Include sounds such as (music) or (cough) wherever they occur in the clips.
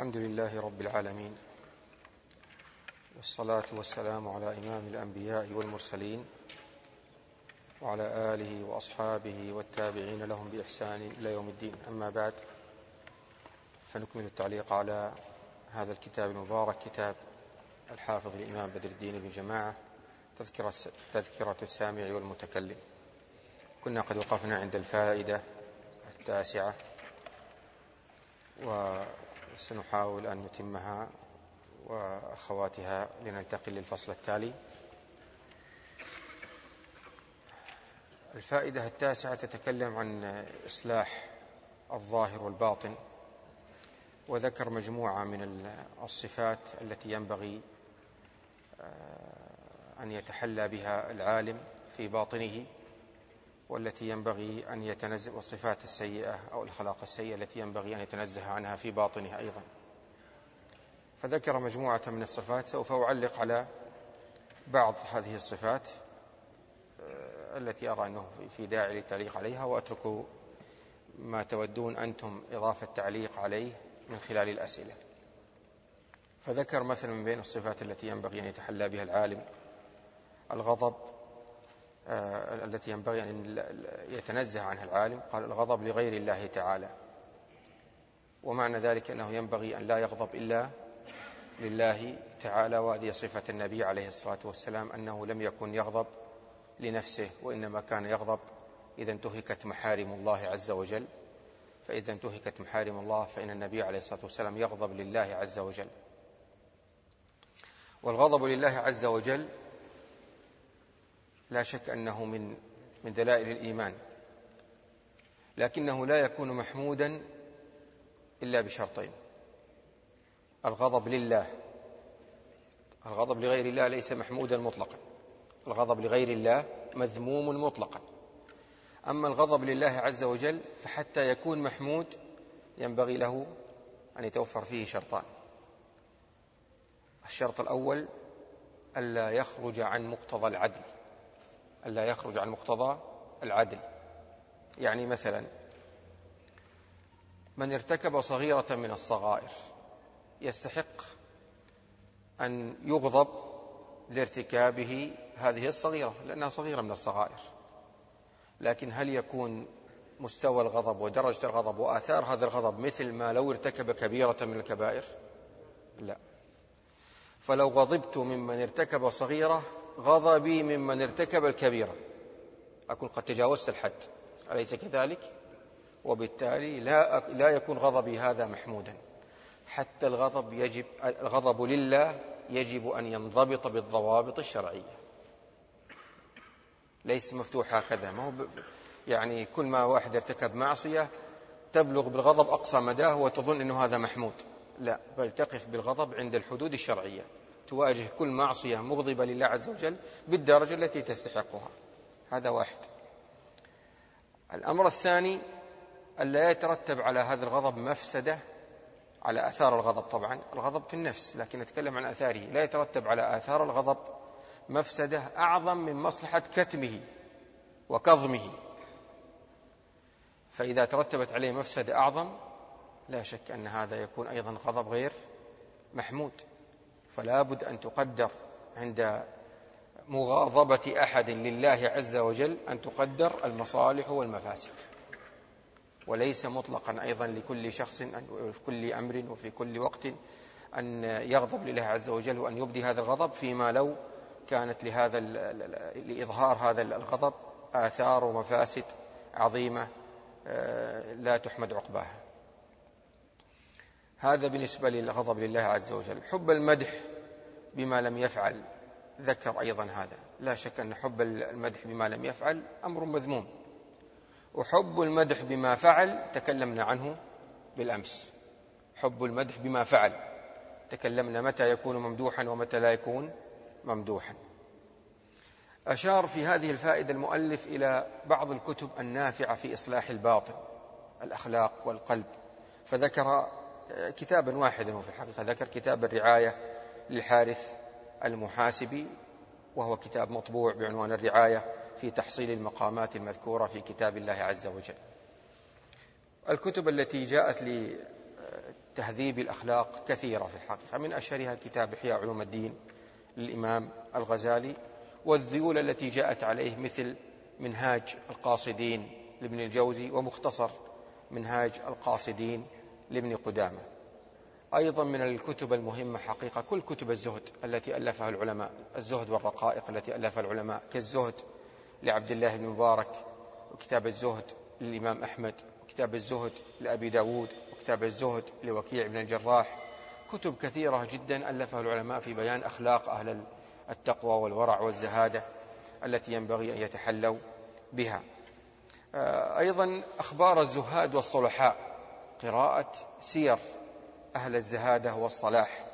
الحمد لله رب العالمين والصلاة والسلام على إمام الأنبياء والمرسلين وعلى آله وأصحابه والتابعين لهم بإحسان إلى يوم الدين. أما بعد فنكمل التعليق على هذا الكتاب المبارك كتاب الحافظ الإمام بدر الدين بن جماعة تذكرة, تذكرة السامع والمتكلم. كنا قد وقفنا عند الفائدة التاسعة وسنحاول أن نتمها وأخواتها لننتقل للفصل التالي. الفائدة التاسعة تتكلم عن إصلاح الظاهر والباطن وذكر مجموعة من الصفات التي ينبغي آه، أن يتحلى بها العالم في باطنه. والتي ينبغي أن يتنزه والصفات السيئة أو الأخلاق السيئة التي ينبغي أن يتنزه عنها في باطنه أيضا. فذكر مجموعة من الصفات سوف أعلق على بعض هذه الصفات آه، التي أرى أنه في داعي للتعليق عليها وأترك ما تودون أنتم إضافة تعليق عليه من خلال الأسئلة. فذكر مثلا من بين الصفات التي ينبغي أن يتحلى بها العالم الغضب التي ينبغي أن يتنزه عنها العالم. قال الغضب لغير الله تعالى. ومعنى ذلك أنه ينبغي أن لا يغضب إلا لله تعالى. وهذه صفة النبي عليه الصلاة والسلام أنه لم يكن يغضب لنفسه وإنما كان يغضب إذا انتهكت محارم الله عز وجل. فإذا انتهكت محارم الله فإن النبي عليه الصلاة والسلام يغضب لله عز وجل. والغضب لله عز وجل لا شك أنه من من دلائل الإيمان لكنه لا يكون محمودا إلا بشرطين الغضب لله الغضب لغير الله ليس محمودا مطلقا الغضب لغير الله مذموم مطلقا أما الغضب لله عز وجل فحتى يكون محمود ينبغي له أن يتوفر فيه شرطان الشرط الأول ألا يخرج عن مقتضى العدل. ألا يخرج عن مقتضى العدل. يعني مثلا من ارتكب صغيرة من الصغائر يستحق أن يغضب لارتكابه هذه الصغيرة لأنها صغيرة من الصغائر. لكن هل يكون مستوى الغضب ودرجة الغضب وآثار هذا الغضب مثل ما لو ارتكب كبيرة من الكبائر؟ لا. فلو غضبت ممن ارتكب صغيرة غضبي ممن ارتكب الكبيرة أكون قد تجاوزت الحد. أليس كذلك؟ وبالتالي لا, لا يكون غضبي هذا محمودا. حتى الغضب يجب الغضب لله يجب أن ينضبط بالضوابط الشرعية. ليس مفتوح هكذا. ما هو يعني كل ما واحد ارتكب معصية تبلغ بالغضب أقصى مداه وتظن أنه هذا محمود. لا بل تقف بالغضب عند الحدود الشرعية. تواجه كل معصية مغضبة لله عز وجل بالدرجة التي تستحقها. هذا واحد. الأمر الثاني ألا يترتب على هذا الغضب مفسدة على آثار الغضب طبعا. الغضب في النفس لكن نتكلم عن آثاره. لا يترتب على آثار الغضب مفسدة أعظم من مصلحة كتمه وكظمه. فإذا ترتبت عليه مفسدة أعظم لا شك أن هذا يكون أيضا غضب غير محمود. فلا بد أن تقدر عند مغاضبة أحد لله عز وجل أن تقدر المصالح والمفاسد. وليس مطلقا أيضا لكل شخص في كل أمر وفي كل وقت أن يغضب لله عز وجل وأن يبدي هذا الغضب فيما لو كانت لهذا لإظهار هذا الغضب آثار ومفاسد عظيمة آه، لا تحمد عقباها. هذا بالنسبة للغضب لله عز وجل. حب المدح بما لم يفعل. ذكر أيضا هذا. لا شك أن حب المدح بما لم يفعل أمر مذموم. وحب المدح بما فعل تكلمنا عنه بالأمس. حب المدح بما فعل تكلمنا متى يكون ممدوحا ومتى لا يكون ممدوحا. أشار في هذه الفائدة المؤلف إلى بعض الكتب النافعة في إصلاح الباطن الأخلاق والقلب. فذكر كتابا واحدا وفي الحقيقة ذكر كتاب الرعاية للحارث المحاسبي وهو كتاب مطبوع بعنوان الرعاية في تحصيل المقامات المذكورة في كتاب الله عز وجل. الكتب التي جاءت تهذيب الأخلاق كثيرة في الحقيقة. من أشهرها كتاب إحياء علوم الدين للإمام الغزالي والذيول التي جاءت عليه مثل منهاج القاصدين لابن الجوزي ومختصر منهاج القاصدين لابن قدامة. أيضا من الكتب المهمة حقيقة كل كتب الزهد التي ألفها العلماء الزهد والرقائق التي ألفها العلماء كالزهد لعبد الله بن مبارك وكتاب الزهد للإمام أحمد وكتاب الزهد لأبي داود وكتاب الزهد لوكيع بن الجراح. كتب كثيرة جدا ألفها العلماء في بيان أخلاق أهل التقوى والورع والزهادة التي ينبغي أن يتحلوا بها. آه، أيضا أخبار الزهاد والصلحاء قراءة سير أهل الزهادة والصلاح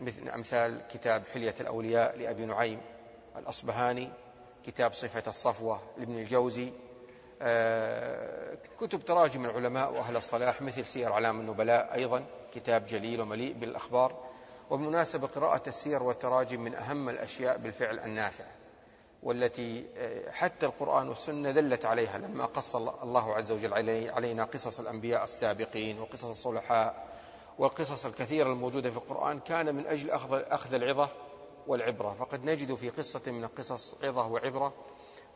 مثل أمثال كتاب حلية الأولياء لأبي نعيم الأصبهاني كتاب صفة الصفوة لابن الجوزي آه، كتب تراجم العلماء وأهل الصلاح مثل سير أعلام النبلاء أيضا كتاب جليل ومليء بالأخبار وبمناسبة قراءة السير والتراجم من أهم الأشياء بالفعل النافع والتي آه، حتى القرآن والسنة دلت عليها لما قص الله عز وجل علينا قصص الأنبياء السابقين وقصص الصلحاء والقصص الكثيرة الموجودة في القرآن كان من أجل أخذ العظة والعبرة. فقد نجد في قصة من القصص عظة وعبرة.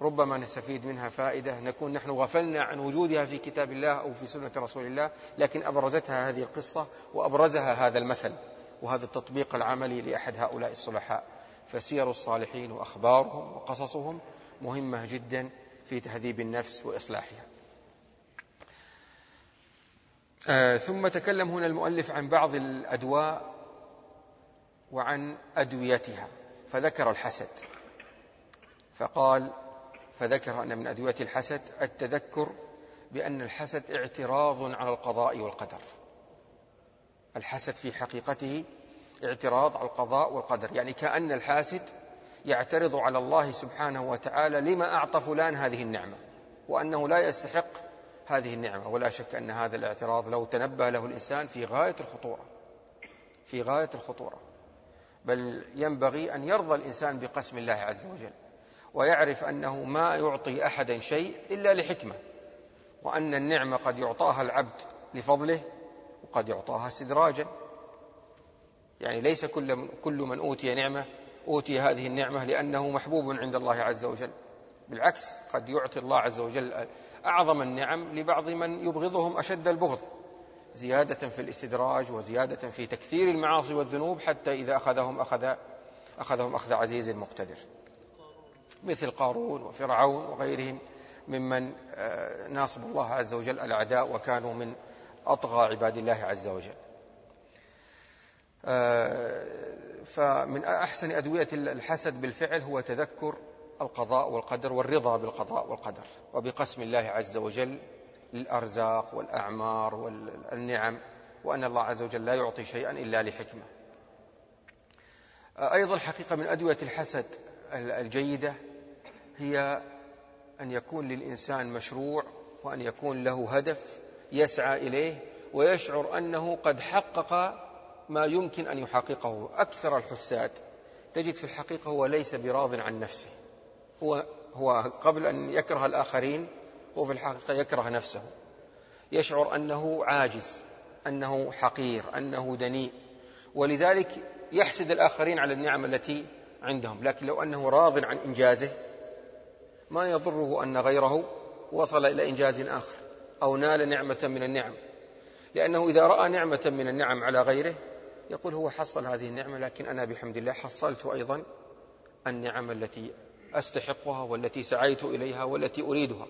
ربما نستفيد منها فائدة. نكون نحن غفلنا عن وجودها في كتاب الله أو في سنة رسول الله لكن أبرزتها هذه القصة وأبرزها هذا المثل وهذا التطبيق العملي لأحد هؤلاء الصلحاء. فسير الصالحين وأخبارهم وقصصهم مهمة جدا في تهذيب النفس وإصلاحها. آه ثم تكلم هنا المؤلف عن بعض الأدواء وعن أدويتها فذكر الحسد. فقال فذكر أن من أدوية الحسد التذكر بأن الحسد اعتراض على القضاء والقدر. الحسد في حقيقته اعتراض على القضاء والقدر يعني كأن الحاسد يعترض على الله سبحانه وتعالى لما أعطى فلان هذه النعمة وأنه لا يستحق هذه النعمة ولا شك أن هذا الاعتراض لو تنبه له الإنسان في غاية الخطورة في غاية الخطورة. بل ينبغي أن يرضى الإنسان بقسم الله عز وجل ويعرف أنه ما يعطي أحدا شيء إلا لحكمة وأن النعمة قد يعطاها العبد لفضله وقد يعطاها استدراجا. يعني ليس كل من, كل من أوتي نعمة أوتي هذه النعمة لأنه محبوب عند الله عز وجل بالعكس قد يعطي الله عز وجل أعظم النعم لبعض من يبغضهم أشد البغض زيادة في الاستدراج وزيادة في تكثير المعاصي والذنوب حتى إذا أخذهم أخذ أخذهم أخذ عزيز مقتدر. مثل قارون وفرعون وغيرهم ممن آه، ناصب الله عز وجل الأعداء وكانوا من أطغى عباد الله عز وجل. آه، فمن أحسن أدوية الحسد بالفعل هو تذكر القضاء والقدر والرضا بالقضاء والقدر وبقسم الله عز وجل الأرزاق والأعمار والنعم وأن الله عز وجل لا يعطي شيئا إلا لحكمة. أيضا حقيقة من أدوية الحسد الجيدة هي أن يكون للإنسان مشروع وأن يكون له هدف يسعى إليه ويشعر أنه قد حقق ما يمكن أن يحققه. أكثر الحساد تجد في الحقيقة هو ليس براض عن نفسه. هو, هو قبل أن يكره الآخرين هو في الحقيقة يكره نفسه. يشعر أنه عاجز أنه حقير أنه دنيء. ولذلك يحسد الآخرين على النعم التي عندهم. لكن لو أنه راض عن إنجازه ما يضره أن غيره وصل إلى إنجاز آخر أو نال نعمة من النعم. لأنه إذا رأى نعمة من النعم على غيره يقول هو حصل هذه النعمة لكن أنا بحمد الله حصلت أيضا النعم التي أستحقها والتي سعيت إليها والتي أريدها.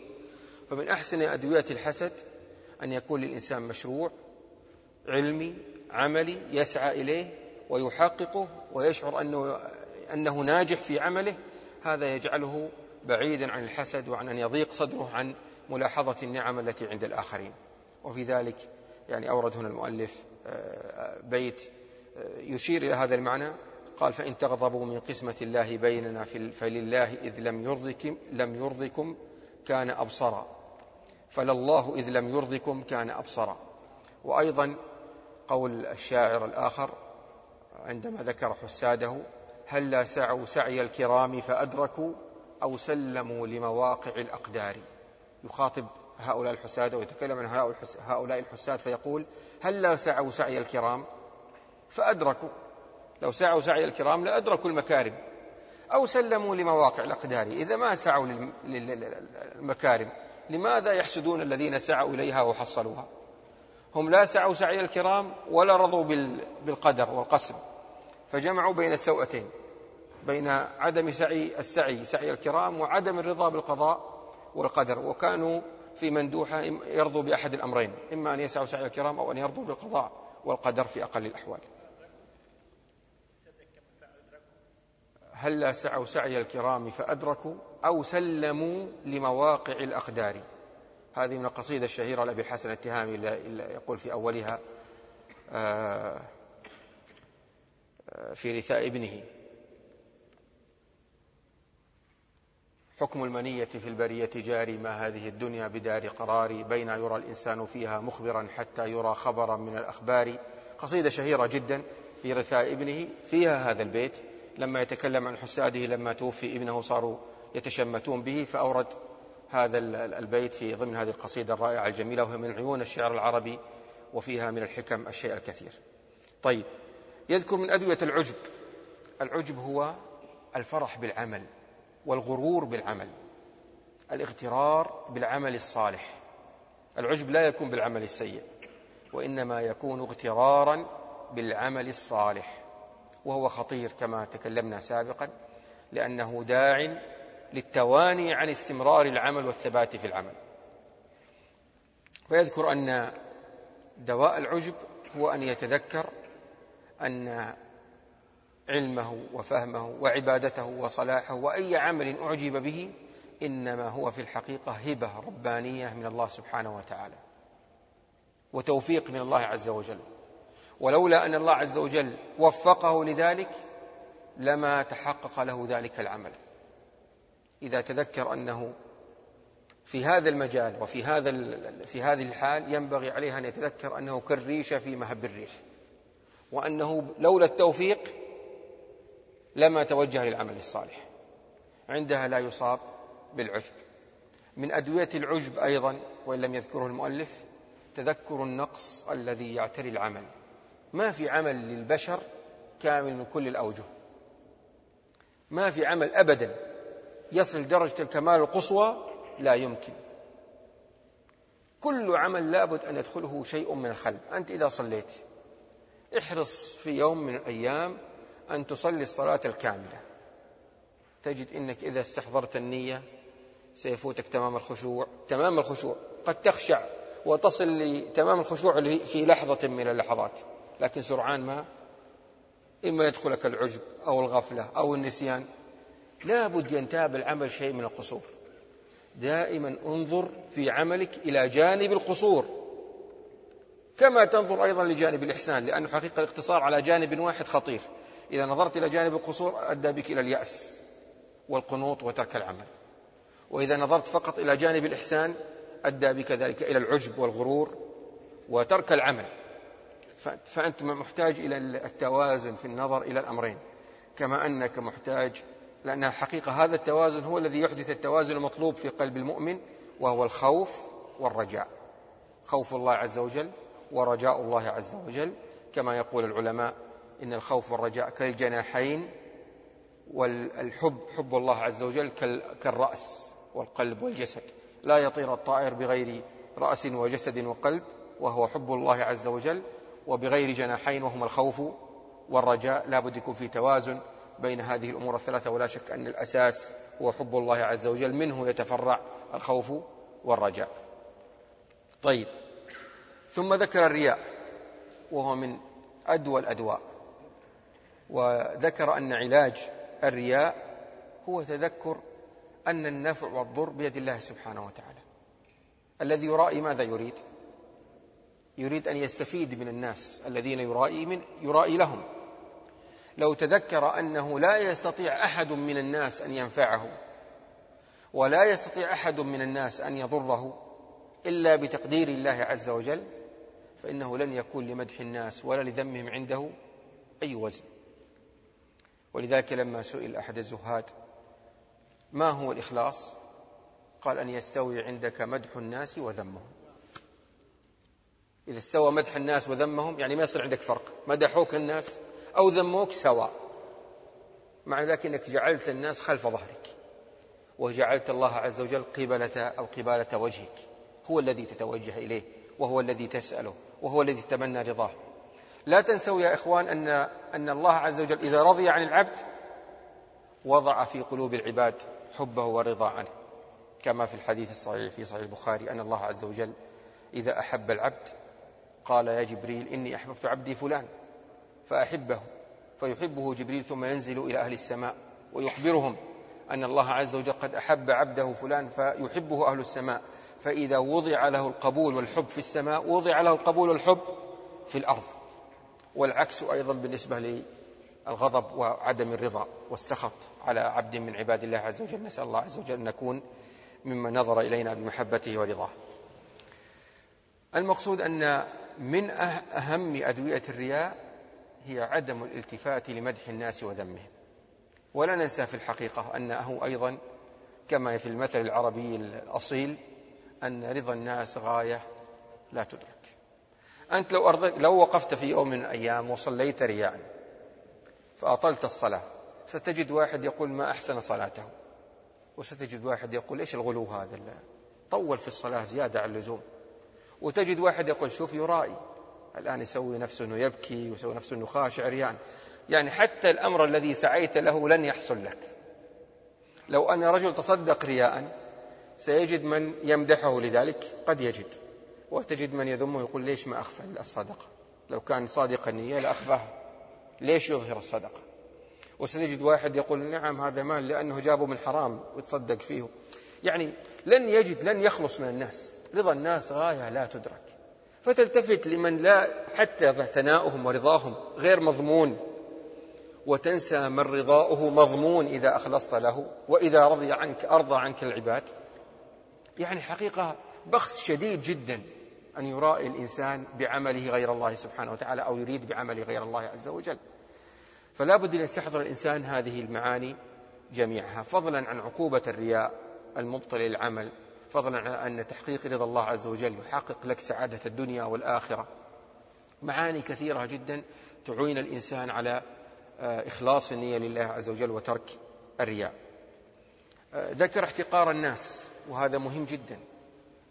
فمن أحسن أدوية الحسد أن يكون للإنسان مشروع علمي عملي يسعى إليه ويحققه ويشعر أنه, أنه ناجح في عمله هذا يجعله بعيدا عن الحسد وعن أن يضيق صدره عن ملاحظة النعم التي عند الآخرين. وفي ذلك يعني أورد هنا المؤلف آه، بيت آه، يشير إلى هذا المعنى. قال فإن تغضبوا من قسمة الله بيننا فلله إذ لم يرضكم, لم يرضكم كان أبصرا. فلله إذ لم يرضكم كان أبصرا. وأيضا قول الشاعر الآخر عندما ذكر حساده هلا سعوا سعي الكرام فأدركوا أو سلموا لمواقع الأقدار. يخاطب هؤلاء الحساد ويتكلم عن هؤلاء الحساد فيقول هل لا سعوا سعي الكرام فأدركوا. لو سعوا سعي الكرام لأدركوا المكارم أو سلموا لمواقع الأقدار. إذا ما سعوا للمكارم لماذا يحسدون الذين سعوا إليها وحصلوها؟ هم لا سعوا سعي الكرام ولا رضوا بالقدر والقسم فجمعوا بين السوءتين بين عدم سعي السعي سعي الكرام وعدم الرضا بالقضاء والقدر. وكانوا في مندوحة يرضوا بأحد الأمرين إما أن يسعوا سعي الكرام أو أن يرضوا بالقضاء والقدر في أقل الأحوال. هل سعوا سعي الكرام فأدركوا أو سلموا لمواقع الأقدار. هذه من القصيدة الشهيرة لأبي الحسن التهامي يقول في أولها آه، آه، في رثاء ابنه. حكم المنية في البرية جاري ما هذه الدنيا بدار قرار. بين يرى الإنسان فيها مخبرا حتى يرى خبرا من الأخبار. قصيدة شهيرة جدا في رثاء ابنه. فيها هذا البيت. لما يتكلم عن حساده لما توفي ابنه صاروا يتشمتون به فأورد هذا البيت في ضمن هذه القصيدة الرائعة الجميلة وهي من عيون الشعر العربي وفيها من الحكم الشيء الكثير. طيب يذكر من أدوية العجب. العجب هو الفرح بالعمل والغرور بالعمل الاغترار بالعمل الصالح. العجب لا يكون بالعمل السيء وإنما يكون اغترارا بالعمل الصالح. وهو خطير كما تكلمنا سابقا لأنه داع للتواني عن استمرار العمل والثبات في العمل. فيذكر أن دواء العجب هو أن يتذكر أن علمه وفهمه وعبادته وصلاحه وأي عمل أعجب به إنما هو في الحقيقة هبة ربانية من الله سبحانه وتعالى وتوفيق من الله عز وجل. ولولا أن الله عز وجل وفقه لذلك لما تحقق له ذلك العمل. إذا تذكر أنه في هذا المجال وفي هذا في هذه الحال ينبغي عليه أن يتذكر أنه كالريشة في مهب الريح وأنه لولا التوفيق لما توجه للعمل الصالح. عندها لا يصاب بالعجب. من أدوية العجب أيضا وإن لم يذكره المؤلف تذكر النقص الذي يعتري العمل. ما في عمل للبشر كامل من كل الأوجه. ما في عمل أبدا يصل درجة الكمال القصوى لا يمكن. كل عمل لابد أن يدخله شيء من الخلب أنت إذا صليت احرص في يوم من الأيام أن تصلي الصلاة الكاملة. تجد أنك إذا استحضرت النية سيفوتك تمام الخشوع تمام الخشوع. قد تخشع وتصل لتمام الخشوع في لحظة من اللحظات. لكن سرعان ما. إما يدخلك العجب أو الغفلة أو النسيان. لا بد ينتاب العمل شيء من القصور. دائما انظر في عملك إلى جانب القصور. كما تنظر أيضا لجانب الإحسان لأن حقيقة الاقتصار على جانب واحد خطير. إذا نظرت إلى جانب القصور أدى بك إلى اليأس والقنوط وترك العمل. وإذا نظرت فقط إلى جانب الإحسان أدى بك ذلك إلى العجب والغرور وترك العمل. فأنت محتاج إلى التوازن في النظر إلى الأمرين كما أنك محتاج لأن حقيقة هذا التوازن هو الذي يحدث التوازن المطلوب في قلب المؤمن وهو الخوف والرجاء. خوف الله عز وجل ورجاء الله عز وجل كما يقول العلماء إن الخوف والرجاء كالجناحين والحب حب الله عز وجل كالرأس والقلب والجسد. لا يطير الطائر بغير رأس وجسد وقلب وهو حب الله عز وجل وبغير جناحين وهما الخوف والرجاء. لا بد يكون في توازن بين هذه الأمور الثلاثة ولا شك أن الأساس هو حب الله عز وجل. منه يتفرع الخوف والرجاء. طيب. ثم ذكر الرياء وهو من أدوى الأدواء. وذكر أن علاج الرياء هو تذكر أن النفع والضر بيد الله سبحانه وتعالى. الذي يرائي ماذا يريد؟ يريد أن يستفيد من الناس الذين يرائي من يرائي لهم. لو تذكر أنه لا يستطيع أحد من الناس أن ينفعه ولا يستطيع أحد من الناس أن يضره إلا بتقدير الله عز وجل فإنه لن يكون لمدح الناس ولا لذمهم عنده أي وزن. ولذلك لما سئل أحد الزهاد ما هو الإخلاص؟ قال أن يستوي عندك مدح الناس وذمهم. إذا استوى مدح الناس وذمهم يعني ما يصير عندك فرق. مدحوك الناس أو ذموك سواء. مع ذلك أنك جعلت الناس خلف ظهرك. وجعلت الله عز وجل قبلة أو قبالة وجهك. هو الذي تتوجه إليه وهو الذي تسأله وهو الذي تتمنى رضاه. لا تنسوا يا إخوان أن, أن الله عز وجل إذا رضي عن العبد وضع في قلوب العباد حبه ورضا عنه. كما في الحديث الصحيح في صحيح البخاري أن الله عز وجل إذا أحب العبد قال يا جبريل إني أحببت عبدي فلان فأحبه فيحبه جبريل ثم ينزل إلى أهل السماء ويخبرهم أن الله عز وجل قد أحب عبده فلان فيحبه أهل السماء. فإذا وضع له القبول والحب في السماء وضع له القبول والحب في الأرض. والعكس أيضا بالنسبة للغضب وعدم الرضا والسخط على عبد من عباد الله عز وجل. نسأل الله عز وجل أن نكون ممن نظر إلينا بمحبته ورضاه. المقصود أن من أه-، أهم أدوية الرياء هي عدم الالتفات لمدح الناس وذمهم. ولا ننسى في الحقيقة أنه أيضا كما في المثل العربي الأصيل أن رضا الناس غاية لا تدرك. أنت لو, أرضك لو وقفت في يوم من الأيام وصليت رياء فأطلت الصلاة ستجد واحد يقول ما أحسن صلاته. وستجد واحد يقول إيش الغلو هذا طول في الصلاة زيادة عن اللزوم. وتجد واحد يقول شوف يرائي. الآن يسوي نفسه أنه يبكي ويسوي نفسه أنه خاشع ريان يعني حتى الأمر الذي سعيت له لن يحصل لك. لو أن رجل تصدق رياء سيجد من يمدحه لذلك؟ قد يجد. وتجد من يذمه يقول ليش ما أخفى الصدقة؟ لو كان صادق النية لأخفاها ليش يظهر الصدقة؟ وستجد واحد يقول نعم هذا مال لأنه جابه من حرام وتصدق فيه. يعني لن يجد لن يخلص من الناس. رضا الناس غاية لا تدرك. فتلتفت لمن لا حتى ثناؤهم ورضاهم غير مضمون. وتنسى من رضاؤه مضمون إذا أخلصت له وإذا رضي عنك أرضى عنك العباد. يعني حقيقة بخس شديد جدا أن يرائي الإنسان بعمله غير الله سبحانه وتعالى أو يريد بعمله غير الله عز وجل. فلا بد أن يستحضر الإنسان هذه المعاني جميعها فضلا عن عقوبة الرياء المبطل للعمل فضلا عن أن تحقيق رضا الله عز وجل يحقق لك سعادة الدنيا والآخرة. معاني كثيرة جدا تعين الإنسان على آه، إخلاص النية لله عز وجل وترك الرياء. آه، ذكر احتقار الناس وهذا مهم جدا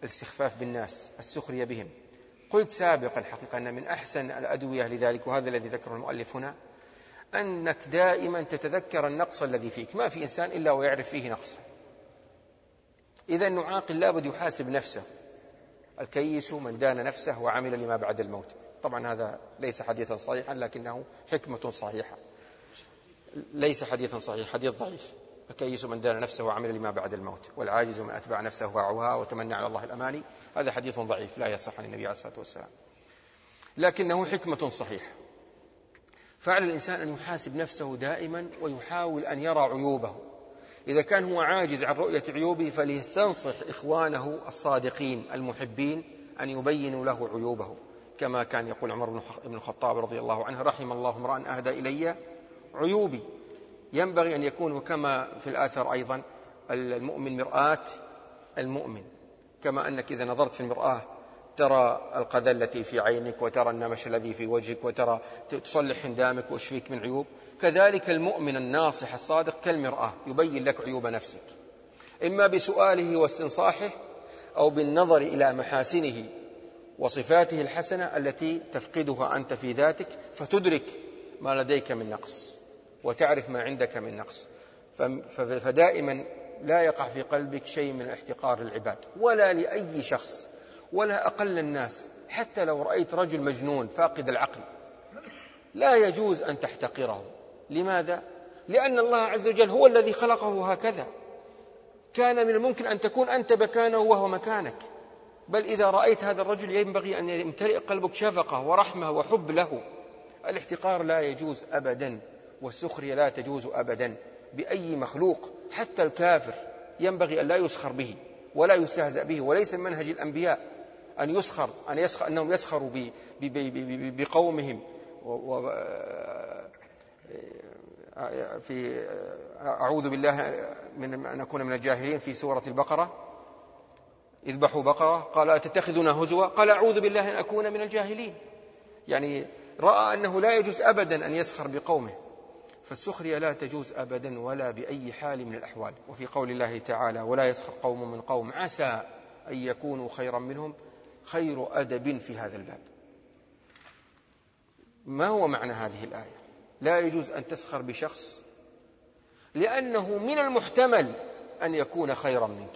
الاستخفاف بالناس السخرية بهم. قلت سابقا حقيقة أن من أحسن الأدوية لذلك وهذا الذي ذكره المؤلف هنا أنك دائما تتذكر النقص الذي فيك. ما في إنسان إلا ويعرف فيه نقصا. إذا نعاقل لابد يحاسب نفسه. الكيس من دان نفسه وعمل لما بعد الموت. طبعا هذا ليس حديثا صحيحا لكنه حكمة صحيحة. ليس حديثا صحيح حديث ضعيف. الكيس من دان نفسه وعمل لما بعد الموت. والعاجز من أتبع نفسه هواها وتمنى على الله الأماني. هذا حديث ضعيف لا يصح عن النبي عليه الصلاة والسلام. لكنه حكمة صحيحة. فعلى الإنسان أن يحاسب نفسه دائما ويحاول أن يرى عيوبه. إذا كان هو عاجز عن رؤية عيوبه فليستنصح إخوانه الصادقين المحبين أن يبينوا له عيوبه. كما كان يقول عمر بن الخطاب رضي الله عنه رحم الله امرأ أهدى إلي عيوبي. ينبغي أن يكون كما في الآثر أيضا المؤمن مرآة المؤمن. كما أنك إذا نظرت في المرآة ترى القذى التي في عينك وترى النمش الذي في وجهك وترى تصلح هندامك وش فيك من عيوب. كذلك المؤمن الناصح الصادق كالمرآة يبين لك عيوب نفسك. إما بسؤاله واستنصاحه أو بالنظر إلى محاسنه وصفاته الحسنة التي تفقدها أنت في ذاتك فتدرك ما لديك من نقص وتعرف ما عندك من نقص. فدائما لا يقع في قلبك شيء من احتقار العباد ولا لأي شخص ولا أقل الناس حتى لو رأيت رجل مجنون فاقد العقل. لا يجوز أن تحتقره. لماذا؟ لأن الله عز وجل هو الذي خلقه هكذا. كان من الممكن أن تكون أنت مكانه وهو مكانك. بل إذا رأيت هذا الرجل ينبغي أن يمتلئ قلبك شفقة ورحمة وحب له. الاحتقار لا يجوز أبدا والسخرية لا تجوز أبدا بأي مخلوق. حتى الكافر ينبغي أن لا يسخر به ولا يستهزأ به وليس من منهج الأنبياء. أن يسخر أن يسخر أنهم يسخروا بقومهم. في أعوذ بالله من أن أكون من الجاهلين في سورة البقرة. يذبحوا بقرة. قال أتتخذنا هزوا؟ قال أعوذ بالله أن أكون من الجاهلين. يعني رأى أنه لا يجوز أبدا أن يسخر بقومه. فالسخرية لا تجوز أبدا ولا بأي حال من الأحوال. وفي قول الله تعالى ولا يسخر قوم من قوم عسى أن يكونوا خيرا منهم. خير أدب في هذا الباب. ما هو معنى هذه الآية؟ لا يجوز أن تسخر بشخص لأنه من المحتمل أن يكون خيرا منك.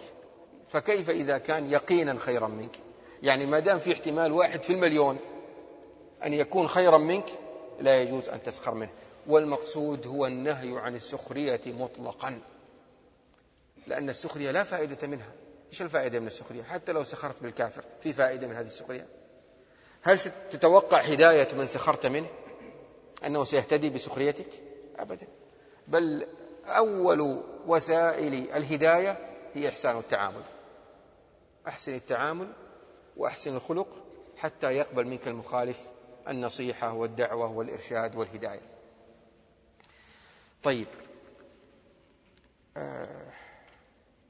فكيف إذا كان يقينا خيرا منك؟ يعني ما دام في احتمال واحد في المليون أن يكون خيرا منك لا يجوز أن تسخر منه. والمقصود هو النهي عن السخرية مطلقا لأن السخرية لا فائدة منها. إيش الفائدة من السخرية؟ حتى لو سخرت بالكافر في فائدة من هذه السخرية؟ هل تتوقع هداية من سخرت منه؟ أنه سيهتدي بسخريتك؟ أبدا. بل أول وسائل الهداية هي إحسان التعامل. أحسن التعامل وأحسن الخلق حتى يقبل منك المخالف النصيحة والدعوة والإرشاد والهداية. طيب. آه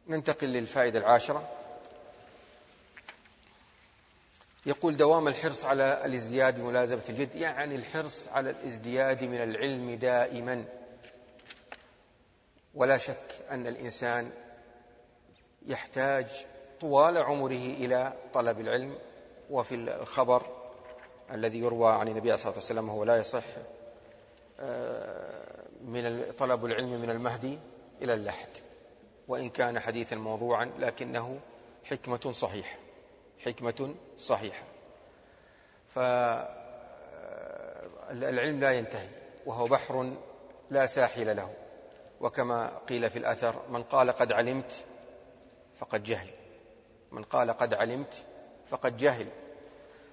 ننتقل للفائدة العاشرة. يقول دوام الحرص على الازدياد بملازمة الجد. يعني الحرص على الازدياد من العلم دائما. ولا شك أن الإنسان يحتاج طوال عمره إلى طلب العلم. وفي الخبر الذي يروى عن النبي صلى الله عليه وسلم وهو لا يصح آه، من طلب العلم من المهدي إلى اللحد. وإن كان حديثا موضوعا لكنه حكمة صحيحة. حكمة صحيحة. فالعلم لا ينتهي وهو بحر لا ساحل له. وكما قيل في الأثر من قال قد علمت فقد جهل. من قال قد علمت فقد جهل.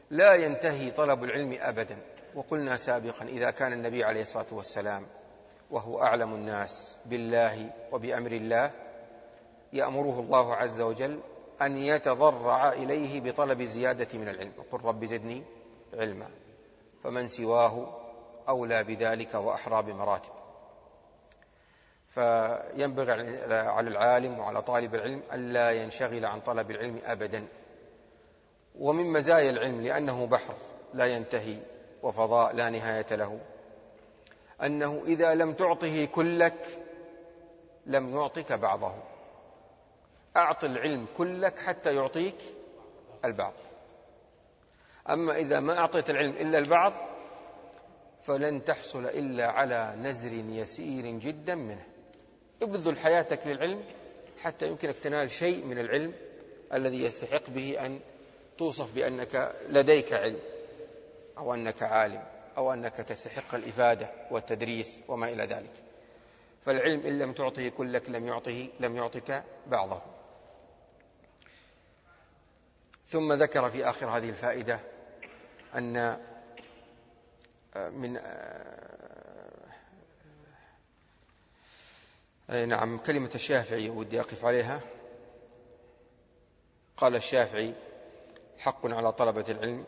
لا ينتهي طلب العلم أبدا. وقلنا سابقا إذا كان النبي عليه الصلاة والسلام وهو أعلم الناس بالله وبأمر الله يأمره الله عز وجل أن يتضرع إليه بطلب زيادة من العلم. وقل رب زدني علما فمن سواه أولى بذلك وأحرى بمراتب. فينبغي على العالم وعلى طالب العلم ألا ينشغل عن طلب العلم أبدا. ومن مزايا العلم لأنه بحر لا ينتهي وفضاء لا نهاية له. أنه إذا لم تعطه كلك لم يعطك بعضه. أعط العلم كلك حتى يعطيك البعض. أما إذا ما أعطيت العلم إلا البعض فلن تحصل إلا على نزر يسير جدا منه. ابذل حياتك للعلم حتى يمكنك تنال شيء من العلم الذي يستحق به أن توصف بأنك لديك علم أو أنك عالم أو أنك تستحق الإفادة والتدريس وما إلى ذلك. فالعلم إن لم تعطه كلك لم يعطه لم يعطك بعضه. ثم ذكر في آخر هذه الفائدة أن آه، من آه، نعم كلمة الشافعي ودي أقف عليها. قال الشافعي حق على طلبة العلم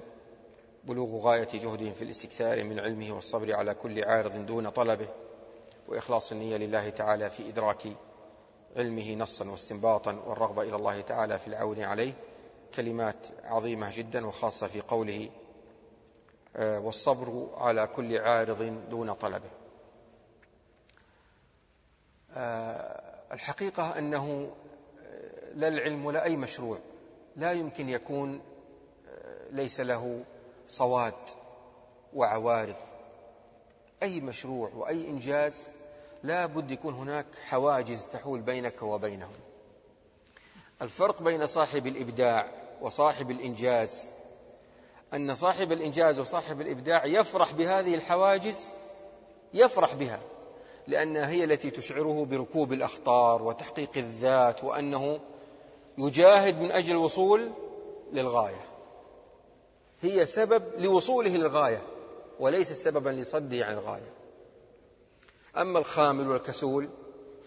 بلوغ غاية جهدهم في الاستكثار من علمه والصبر على كل عارض دون طلبه وإخلاص النية لله تعالى في إدراك علمه نصا واستنباطا والرغبة إلى الله تعالى في العون عليه كلمات عظيمة جدا وخاصة في قوله آه، والصبر على كل عارض دون طلبه آه، الحقيقة أنه آه، لا العلم ولا أي مشروع لا يمكن يكون ليس له صواد وعوارض. أي مشروع وأي إنجاز لا بد يكون هناك حواجز تحول بينك وبينه الفرق بين صاحب الإبداع وصاحب الإنجاز. أن صاحب الإنجاز وصاحب الإبداع يفرح بهذه الحواجز يفرح بها لأنها هي التي تشعره بركوب الأخطار وتحقيق الذات وأنه يجاهد من أجل الوصول للغاية. هي سبب لوصوله للغاية وليس سببا لصده عن الغاية. أما الخامل والكسول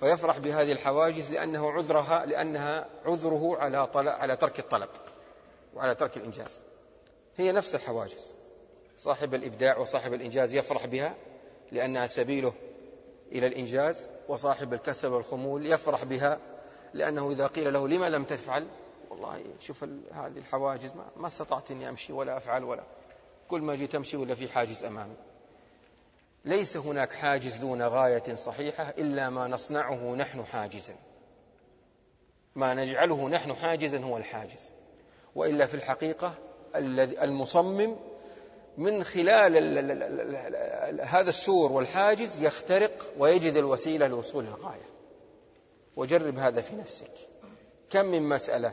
فيفرح بهذه الحواجز لأنه عذرها لأنها عذره على على ترك الطلب وعلى ترك الإنجاز. هي نفس الحواجز. صاحب الإبداع وصاحب الإنجاز يفرح بها لأنها سبيله إلى الإنجاز وصاحب الكسل والخمول يفرح بها لأنه إذا قيل له لما لم تفعل والله شوف هذه الحواجز ما, ما استطعت أني أمشي ولا أفعل ولا كل ما جيت أمشي ولا في حاجز أمامي. ليس هناك حاجز دون غاية صحيحة إلا ما نصنعه نحن حاجزا. ما نجعله نحن حاجزا هو الحاجز. وإلا في الحقيقة المصمم من خلال هذا السور والحاجز يخترق ويجد الوسيلة لوصول الغاية. وجرب هذا في نفسك. كم من مسألة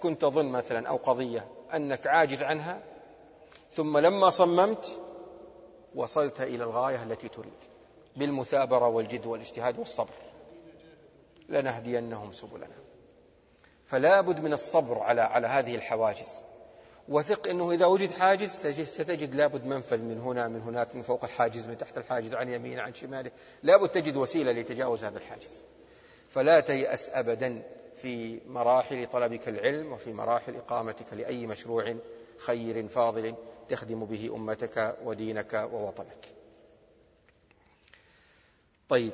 كنت تظن مثلا أو قضية أنك عاجز عنها ثم لما صممت وصلت إلى الغاية التي تريد بالمثابرة والجد والاجتهاد والصبر. لنهدينهم سبلنا. فلا بد من الصبر على على هذه الحواجز. وثق إنه إذا وجد حاجز ستجد لابد منفذ من هنا من هناك من فوق الحاجز من تحت الحاجز عن يمين عن شماله. لابد تجد وسيلة لتجاوز هذا الحاجز. فلا تيأس ابدا في مراحل طلبك العلم وفي مراحل إقامتك لأي مشروع خير فاضل تخدم به أمتك ودينك ووطنك. طيب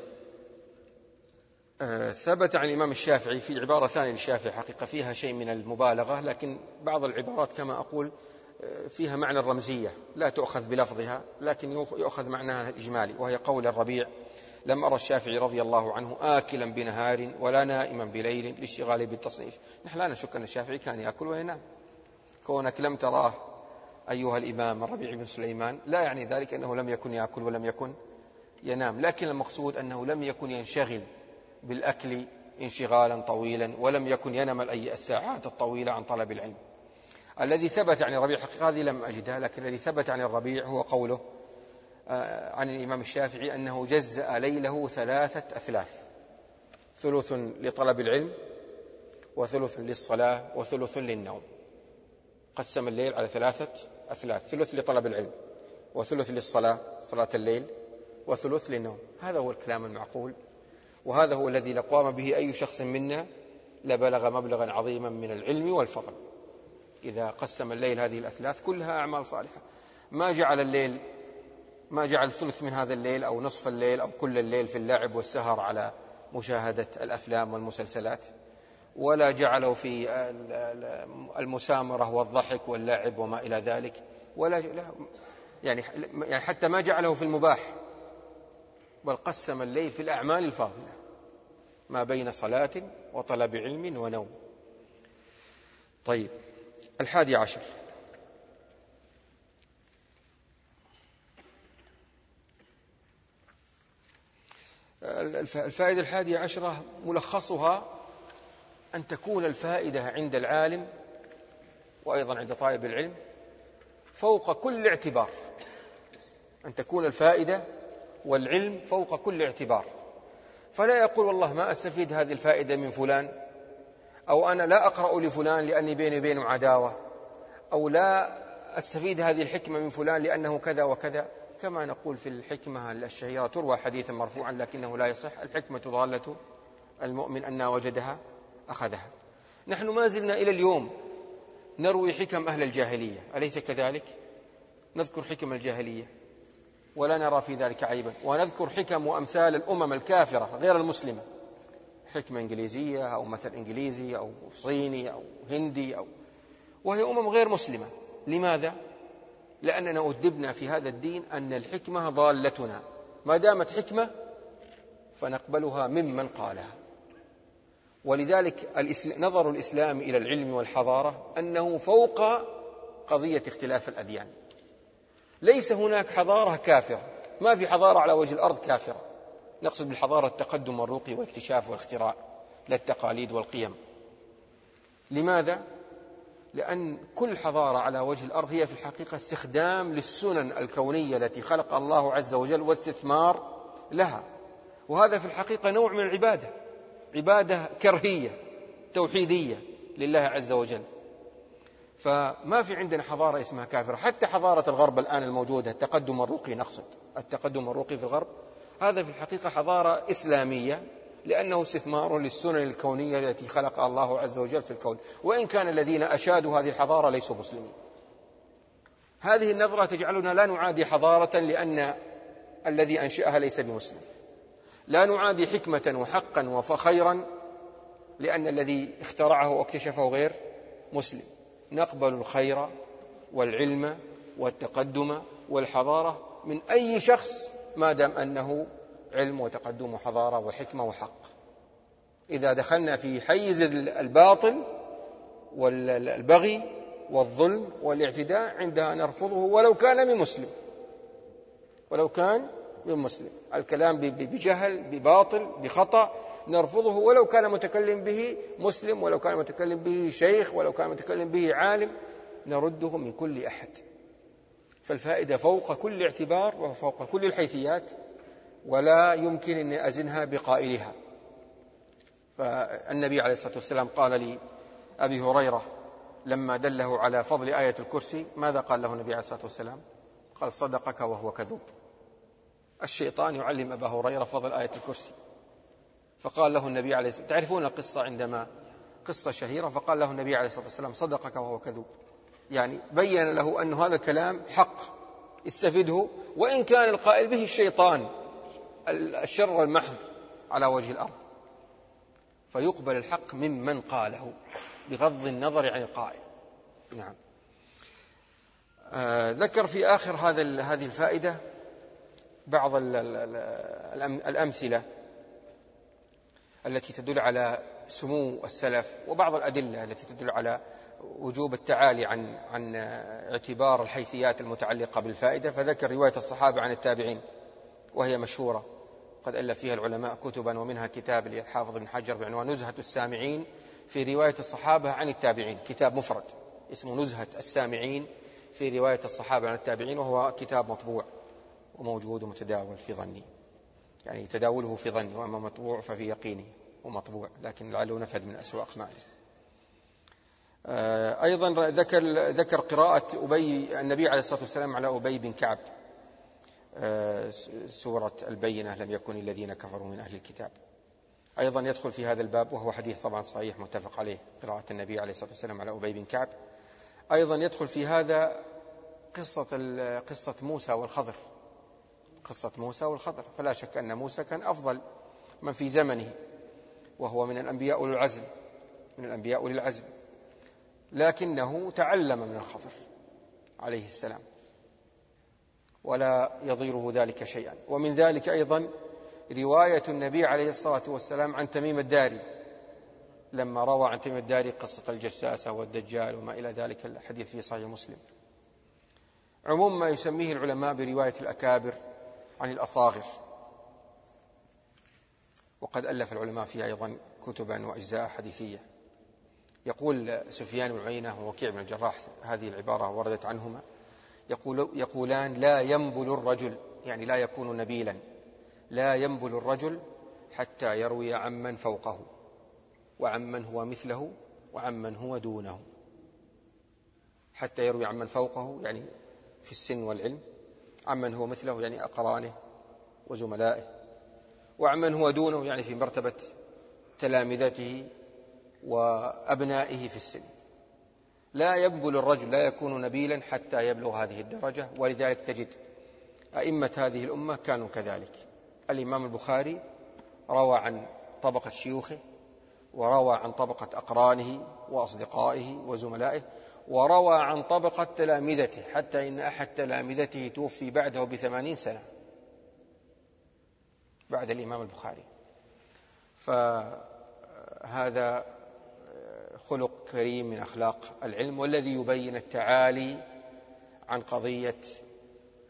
آه، ثبت عن الإمام الشافعي في عبارة ثانية للشافعي حقيقة فيها شيء من المبالغة لكن بعض العبارات كما أقول آه، فيها معنى الرمزية لا تؤخذ بلفظها لكن يؤخذ معناها الإجمالي وهي قول الربيع لم أرى الشافعي رضي الله عنه آكلا بنهار ولا نائما بليل لاشتغاله بالتصنيف نحن لا نشك أن الشافعي كان يأكل وينام كونك لم تراه أيها الإمام الربيع بن سليمان لا يعني ذلك أنه لم يكن يأكل ولم يكن ينام لكن المقصود أنه لم يكن ينشغل بالأكل انشغالا طويلا ولم يكن ينم أي الساعات الطويلة عن طلب العلم. الذي ثبت عن الربيع حقيقة هذه لم أجدها لكن الذي ثبت عن الربيع هو قوله آه، عن الإمام الشافعي أنه جزأ ليله ثلاثة أثلاث ثلث لطلب العلم وثلث للصلاة وثلث للنوم. قسم الليل على ثلاثة أثلاث ثلث لطلب العلم وثلث للصلاة صلاة الليل وثلث للنوم. هذا هو الكلام المعقول وهذا هو الذي لقام به أي شخص منا لبلغ مبلغا عظيما من العلم والفضل إذا قسم الليل هذه الأثلاث كلها أعمال صالحة. ما جعل الليل ما جعل ثلث من هذا الليل أو نصف الليل أو كل الليل في اللعب والسهر على مشاهدة الأفلام والمسلسلات؟ ولا جعله في المسامرة والضحك واللعب وما إلى ذلك. ولا يعني يعني حتى ما جعله في المباح. بل قسم الليل في الأعمال الفاضلة. ما بين صلاة وطلب علم ونوم. طيب الحادي عشر. الفائدة الحادية عشرة ملخصها أن تكون الفائدة عند العالم وأيضا عند طالب العلم فوق كل اعتبار. أن تكون الفائدة والعلم فوق كل اعتبار. فلا يقول والله ما أستفيد هذه الفائدة من فلان أو أنا لا أقرأ لفلان لأني بيني وبينه عداوة أو لا أستفيد هذه الحكمة من فلان لأنه كذا وكذا. كما نقول في الحكمة الشهيرة تروى حديثا مرفوعا لكنه لا يصح الحكمة ضالة المؤمن أن وجدها. أخذها. نحن ما زلنا إلى اليوم نروي حكم أهل الجاهلية. أليس كذلك؟ نذكر حكم الجاهلية. ولا نرى في ذلك عيبا. ونذكر حكم وأمثال الأمم الكافرة غير المسلمة. حكمة إنجليزية أو مثل إنجليزي أو صيني أو هندي أو وهي أمم غير مسلمة. لماذا؟ لأننا أدبنا في هذا الدين أن الحكمة ضالتنا. ما دامت حكمة فنقبلها ممن قالها. ولذلك نظر الإسلام إلى العلم والحضارة أنه فوق قضية اختلاف الأديان. ليس هناك حضارة كافرة. ما في حضارة على وجه الأرض كافرة. نقصد بالحضارة التقدم والرقي والاكتشاف والاختراع لا التقاليد والقيم. لماذا؟ لأن كل حضارة على وجه الأرض هي في الحقيقة استخدام للسنن الكونية التي خلق الله عز وجل واستثمار لها. وهذا في الحقيقة نوع من العبادة. عبادة كرهية توحيدية لله عز وجل. فما في عندنا حضارة اسمها كافرة حتى حضارة الغرب الآن الموجودة التقدم الرقي نقصد. التقدم الرقي في الغرب هذا في الحقيقة حضارة إسلامية لأنه استثمار للسنن الكونية التي خلقها الله عز وجل في الكون. وإن كان الذين أشادوا هذه الحضارة ليسوا مسلمين. هذه النظرة تجعلنا لا نعادي حضارة لأن الذي أنشأها ليس بمسلم. لا نعادي حكمة وحقا وخيرا لأن الذي اخترعه واكتشفه غير مسلم. نقبل الخير والعلم والتقدم والحضارة من أي شخص ما دام أنه علم وتقدم وحضارة وحكمة وحق. إذا دخلنا في حيز الباطل والبغي والظلم والاعتداء عندها نرفضه ولو كان من مسلم ولو كان من مسلم. الكلام بجهل بباطل بخطأ. نرفضه ولو كان متكلم به مسلم ولو كان متكلم به شيخ ولو كان متكلم به عالم. نرده من كل أحد. فالفائدة فوق كل اعتبار وفوق كل الحيثيات ولا يمكن أن أزنها بقائلها. فالنبي عليه الصلاة والسلام قال لأبي هريرة لما دله على فضل آية الكرسي ماذا قال له النبي عليه الصلاة والسلام؟ قال صدقك وهو كذوب الشيطان يعلم أبا هريرة فضل آية الكرسي. فقال له النبي عليه الصلاة والسلام تعرفون القصة عندما قصة شهيرة؟ فقال له النبي عليه الصلاة والسلام صدقك وهو كذوب. يعني بين له أن هذا الكلام حق استفده. وإن كان القائل به الشيطان الشر المحض على وجه الأرض. فيقبل الحق ممن قاله بغض النظر عن القائل. نعم. آه ذكر في آخر هذا هذه الفائدة بعض الأمثلة التي تدل على سمو السلف وبعض الأدلة التي تدل على وجوب التعالي عن عن اعتبار الحيثيات المتعلقة بالفائدة. فذكر رواية الصحابة عن التابعين وهي مشهورة. قد ألف فيها العلماء كتبا ومنها كتاب للحافظ بن حجر بعنوان نزهة السامعين في رواية الصحابة عن التابعين. كتاب مفرد اسمه نزهة السامعين في رواية الصحابة عن التابعين وهو كتاب مطبوع. وموجود ومتداول في ظني. يعني تداوله في ظني وأما مطبوع ففي يقيني ومطبوع لكن لعله نفذ من أسواق ما أدري آه، أيضا ذكر ذكر قراءة أبي النبي عليه الصلاة والسلام على أبي بن كعب. آه، سورة البينة لم يكن الذين كفروا من أهل الكتاب. أيضا يدخل في هذا الباب وهو حديث طبعا صحيح متفق عليه قراءة النبي عليه الصلاة والسلام على أبي بن كعب. أيضا يدخل في هذا قصة قصة موسى والخضر. قصة موسى والخضر فلا شك أن موسى كان أفضل من في زمنه وهو من الأنبياء أولي العزم من الأنبياء أولي العزم. لكنه تعلم من الخضر عليه السلام ولا يضيره ذلك شيئا. ومن ذلك أيضا رواية النبي عليه الصلاة والسلام عن تميم الداري لما روى عن تميم الداري قصة الجساسة والدجال وما إلى ذلك الحديث في صحيح مسلم. عموم ما يسميه العلماء برواية الأكابر عن الأصاغر. وقد ألف العلماء فيها أيضا كتبا وأجزاء حديثية. يقول سفيان بن عيينة ووكيع بن الجراح هذه العبارة وردت عنهما. يقول يقولان لا ينبل الرجل يعني لا يكون نبيلا. لا ينبل الرجل حتى يروي عمن فوقه. وعمن هو مثله وعمن هو دونه. حتى يروي عمن فوقه يعني في السن والعلم. عمن هو مثله يعني أقرانه وزملائه. وعمن هو دونه يعني في مرتبة تلامذته وأبنائه في السن. لا ينبل الرجل لا يكون نبيلا حتى يبلغ هذه الدرجة. ولذلك تجد أئمة هذه الأمة كانوا كذلك. الإمام البخاري روى عن طبقة شيوخه وروى عن طبقة أقرانه وأصدقائه وزملائه. وروى عن طبقة تلامذته حتى إن أحد تلامذته توفي بعده بثمانين سنة. بعد الإمام البخاري. فهذا خلق كريم من أخلاق العلم والذي يبين التعالي عن قضية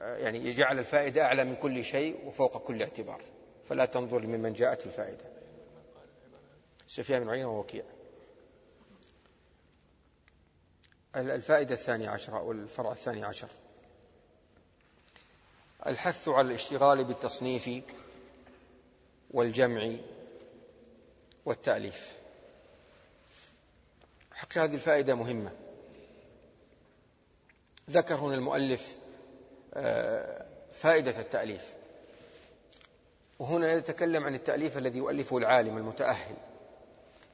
يعني يجعل الفائدة أعلى من كل شيء وفوق كل اعتبار. فلا تنظر ممن جاءت الفائدة. سفيان بن عيينة ووكيع الفائدة الثانية عشر أو الفرع الثاني عشر. الحث على الاشتغال بالتصنيف والجمع والتأليف. حق هذه الفائدة مهمة. ذكر هنا المؤلف آه، فائدة التأليف. وهنا يتكلم عن التأليف الذي يؤلفه العالم المتأهل.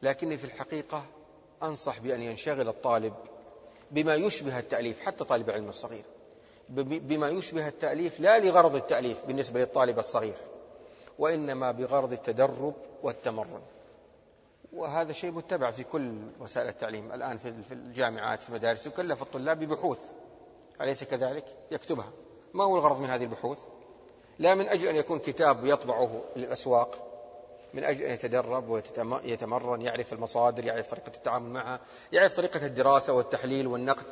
لكني في الحقيقة أنصح بأن ينشغل الطالب بما يشبه التأليف حتى طالب العلم الصغير. بما يشبه التأليف لا لغرض التأليف بالنسبة للطالب الصغير وإنما بغرض التدرب والتمرن. وهذا شيء متبع في كل وسائل التعليم الآن في الجامعات في المدارس يكلف الطلاب ببحوث. أليس كذلك؟ يكتبها. ما هو الغرض من هذه البحوث؟ لا من أجل أن يكون كتاب يطبعه للأسواق. من أجل أن يتدرب ويتمرن يعرف المصادر يعرف طريقة التعامل معها يعرف طريقة الدراسة والتحليل والنقد.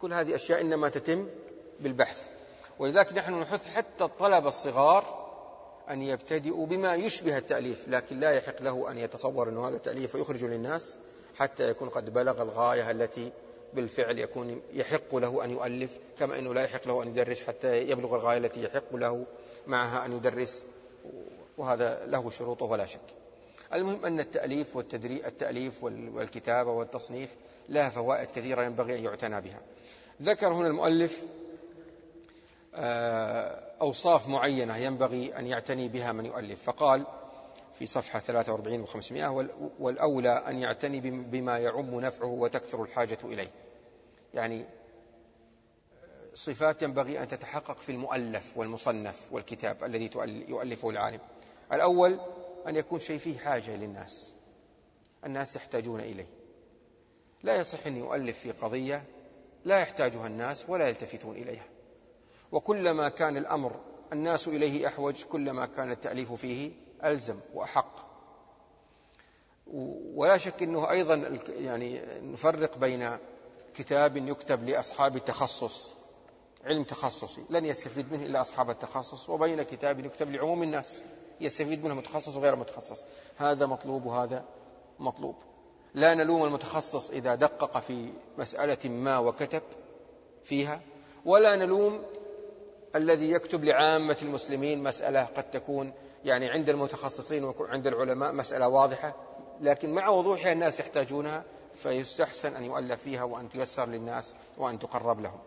كل هذه أشياء إنما تتم بالبحث. ولذلك نحن نحث حتى الطلبة الصغار أن يبتدئوا بما يشبه التأليف لكن لا يحق له أن يتصور أن هذا تأليف ويخرج للناس حتى يكون قد بلغ الغاية التي بالفعل يكون يحق له أن يؤلف كما أنه لا يحق له أن يدرس حتى يبلغ الغاية التي يحق له معها أن يدرس. وهذا له شروطه ولا شك. المهم أن التأليف والتدريب التأليف والكتابة والتصنيف لها فوائد كثيرة ينبغي أن يعتنى بها. ذكر هنا المؤلف آه، أوصاف معينة ينبغي أن يعتني بها من يؤلف. فقال في صفحة 43 و500 والأولى أن يعتني بما يعم نفعه وتكثر الحاجة إليه. يعني صفات ينبغي أن تتحقق في المؤلف والمصنف والكتاب الذي يؤلفه العالم. الأول أن يكون شيء فيه حاجة للناس الناس يحتاجون إليه. لا يصح أن يؤلف في قضية لا يحتاجها الناس ولا يلتفتون إليها. وكلما كان الأمر الناس إليه أحوج كلما كان التأليف فيه ألزم وأحق. ولا شك أنه أيضا يعني نفرق بين كتاب يكتب لأصحاب التخصص علم تخصصي لن يستفيد منه إلا أصحاب التخصص وبين كتاب يكتب لعموم الناس. يستفيد منه متخصص وغير متخصص هذا مطلوب وهذا مطلوب. لا نلوم المتخصص إذا دقق في مسألة ما وكتب فيها ولا نلوم الذي يكتب لعامة المسلمين مسألة قد تكون يعني عند المتخصصين وعند العلماء مسألة واضحة لكن مع وضوحها الناس يحتاجونها فيستحسن أن يؤلف فيها وأن تيسر للناس وأن تقرب لهم.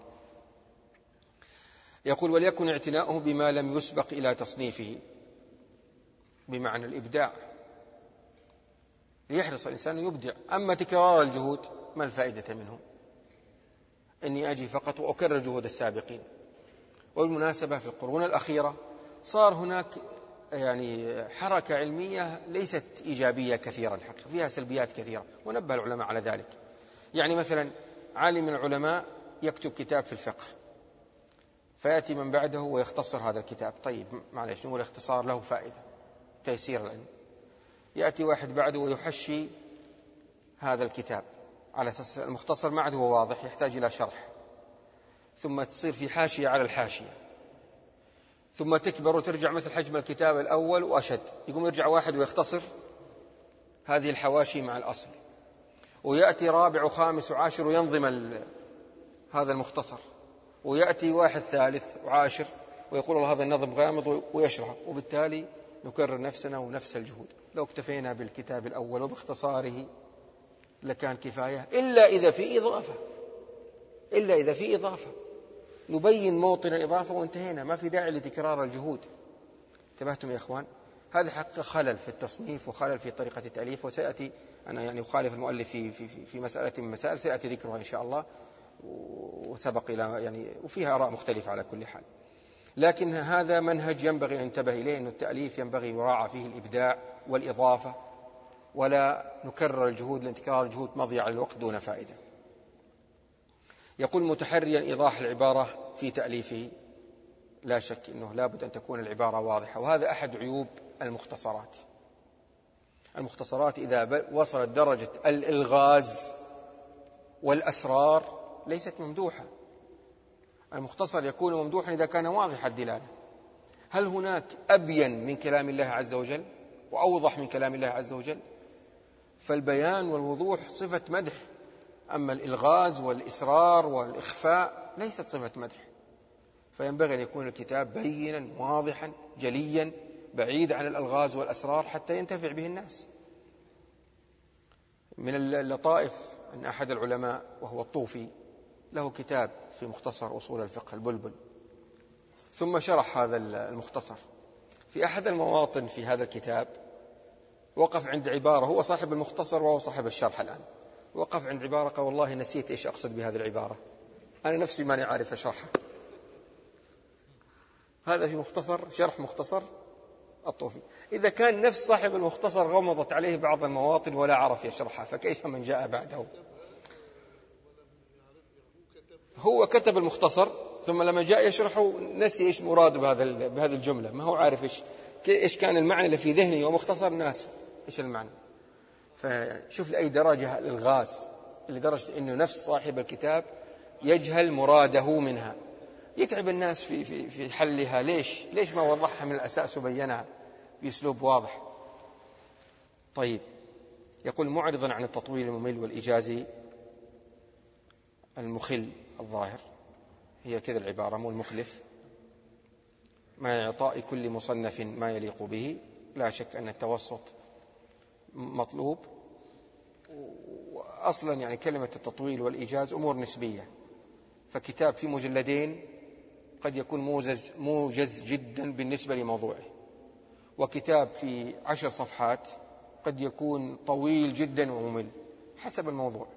يقول وليكن اعتناؤه بما لم يسبق إلى تصنيفه. بمعنى الإبداع. ليحرص الإنسان يبدع. أما تكرار الجهود ما الفائدة منه؟ إني أجي فقط وأكرر جهود السابقين. والمناسبة في القرون الأخيرة صار هناك يعني حركة علمية ليست إيجابية كثيرا الحقيقة فيها سلبيات كثيرة ونبه العلماء على ذلك. يعني مثلا عالم العلماء يكتب كتاب في الفقه فيأتي من بعده ويختصر هذا الكتاب. طيب معلش نقول اختصار له فائدة. تيسير العلم يأتي واحد بعده ويحشي هذا الكتاب. على أساس المختصر ما عاد هو واضح يحتاج إلى شرح. ثم تصير في حاشية على الحاشية. ثم تكبر وترجع مثل حجم الكتاب الأول وأشد. يقوم يرجع واحد ويختصر هذه الحواشي مع الأصل. ويأتي رابع وخامس وعاشر وينظم هذا المختصر. ويأتي واحد ثالث وعاشر ويقول الله هذا النظم غامض ويشرح. وبالتالي نكرر نفسنا ونفس الجهود. لو اكتفينا بالكتاب الأول وباختصاره لكان كفاية إلا إذا في إضافة. إلا إذا في إضافة. نبين موطن الإضافة وانتهينا. ما في داعي لتكرار الجهود. انتبهتم يا إخوان؟ هذا حق خلل في التصنيف وخلل في طريقة التأليف وسيأتي أنا يعني أخالف المؤلف في, في, في مسألة من مسائل سيأتي ذكرها إن شاء الله وسبق إلى يعني وفيها آراء مختلفة على كل حال. لكن هذا منهج ينبغي أن ينتبه إليه أن التأليف ينبغي يراعى فيه الإبداع والإضافة ولا نكرر الجهود لأن تكرار الجهود مضيع للوقت دون فائدة. يقول متحريا إيضاح العبارة في تأليفه لا شك أنه لابد أن تكون العبارة واضحة وهذا أحد عيوب المختصرات. المختصرات إذا وصلت درجة الإلغاز والأسرار ليست ممدوحة. المختصر يكون ممدوحا إذا كان واضح الدلالة. هل هناك أبين من كلام الله عز وجل وأوضح من كلام الله عز وجل؟ فالبيان والوضوح صفة مدح أما الإلغاز والإسرار والإخفاء ليست صفة مدح. فينبغي أن يكون الكتاب بينا واضحا جليا بعيد عن الألغاز والأسرار حتى ينتفع به الناس. من اللطائف أن أحد العلماء وهو الطوفي له كتاب في مختصر أصول الفقه البلبل. ثم شرح هذا المختصر. في أحد المواطن في هذا الكتاب وقف عند عبارة هو صاحب المختصر وهو صاحب الشرح الآن. وقف عند عبارة قال والله نسيت إيش أقصد بهذه العبارة. أنا نفسي ماني عارف أشرحها. هذا في مختصر شرح مختصر. الطوفي. إذا كان نفس صاحب المختصر غمضت عليه بعض المواطن ولا عرف يشرحها فكيف من جاء بعده؟ هو كتب المختصر ثم لما جاء يشرحه نسي إيش مراده بهذا بهذه الجملة. ما هو عارف إيش إيش كان المعنى اللي في ذهنه ومختصر ناس إيش المعنى. فشوف لأي درجة الالغاز لدرجة إنه نفس صاحب الكتاب يجهل مراده منها. يتعب الناس في في في حلها. ليش؟ ليش ما وضحها من الأساس وبينها بأسلوب واضح؟ طيب. يقول معرضا عن التطويل الممل والايجاز المخل. الظاهر. هي كذا العبارة مو المخلف. مع إعطاء كل مصنف ما يليق به لا شك أن التوسط مطلوب. وأصلا يعني كلمة التطويل والإيجاز أمور نسبية. فكتاب في مجلدين قد يكون موجز, موجز جدا بالنسبة لموضوعه. وكتاب في عشر صفحات قد يكون طويل جدا وممل حسب الموضوع.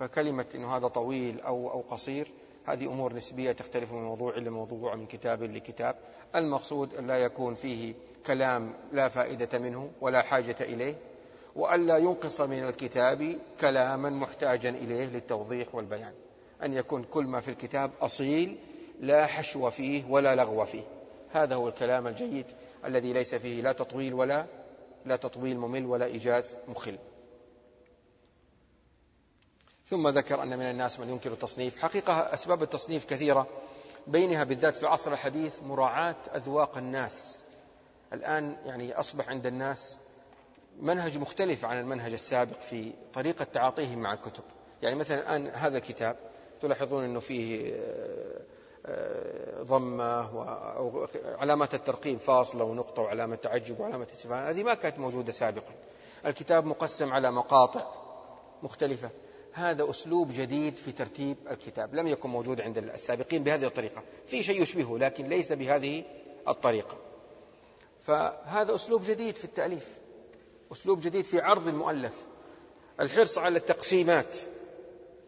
فكلمة أنه هذا طويل أو, أو قصير هذه أمور نسبية تختلف من موضوع لموضوع من كتاب لكتاب. المقصود أن لا يكون فيه كلام لا فائدة منه ولا حاجة إليه وألا ينقص من الكتاب كلاما محتاجا إليه للتوضيح والبيان. أن يكون كل ما في الكتاب أصيل لا حشو فيه ولا لغو فيه. هذا هو الكلام الجيد الذي ليس فيه لا تطويل ولا لا تطويل ممل ولا إيجاز مخل. ثم ذكر أن من الناس من ينكر التصنيف. حقيقة أسباب التصنيف كثيرة. بينها بالذات في العصر الحديث مراعاة أذواق الناس. الآن يعني أصبح عند الناس منهج مختلف عن المنهج السابق في طريقة تعاطيهم مع الكتب. يعني مثلا الآن هذا الكتاب تلاحظون أنه فيه آه، آه، ضمة وعلامات الترقيم فاصلة ونقطة وعلامة تعجب وعلامة استفهام. هذه ما كانت موجودة سابقا. الكتاب مقسم على مقاطع مختلفة. هذا أسلوب جديد في ترتيب الكتاب لم يكن موجود عند السابقين بهذه الطريقة في شيء يشبهه لكن ليس بهذه الطريقة. فهذا أسلوب جديد في التأليف أسلوب جديد في عرض المؤلف الحرص على التقسيمات.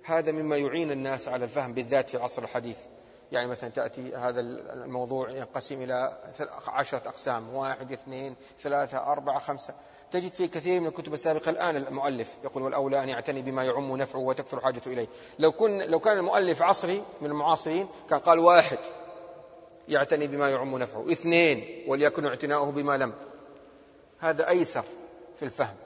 هذا مما يعين الناس على الفهم بالذات في العصر الحديث. يعني مثلا تأتي هذا الموضوع ينقسم إلى عشرة أقسام واحد اثنين ثلاثة أربعة خمسة. تجد في كثير من الكتب السابقة الآن المؤلف يقول والأولى أن يعتني بما يعم نفعه وتكثر حاجته إليه. لو, كن لو كان المؤلف عصري من المعاصرين كان قال واحد يعتني بما يعم نفعه اثنين وليكن اعتناؤه بما لم. هذا أيسر في الفهم.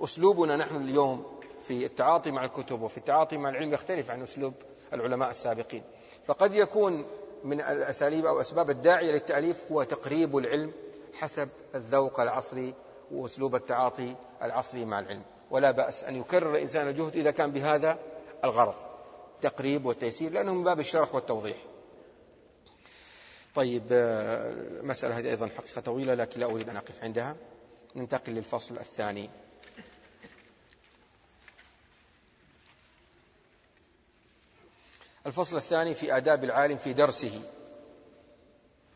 أسلوبنا نحن اليوم في التعاطي مع الكتب وفي التعاطي مع العلم يختلف عن أسلوب العلماء السابقين. فقد يكون من الأساليب أو أسباب الداعية للتأليف هو تقريب العلم حسب الذوق العصري وأسلوب التعاطي العصري مع العلم. ولا بأس أن يكرر الإنسان الجهد إذا كان بهذا الغرض تقريب والتيسير لأنه من باب الشرح والتوضيح. طيب المسألة آه، هذه أيضا حقيقة طويلة لكن لا أريد أن أقف عندها. ننتقل للفصل الثاني. الفصل الثاني في آداب العالم في درسه.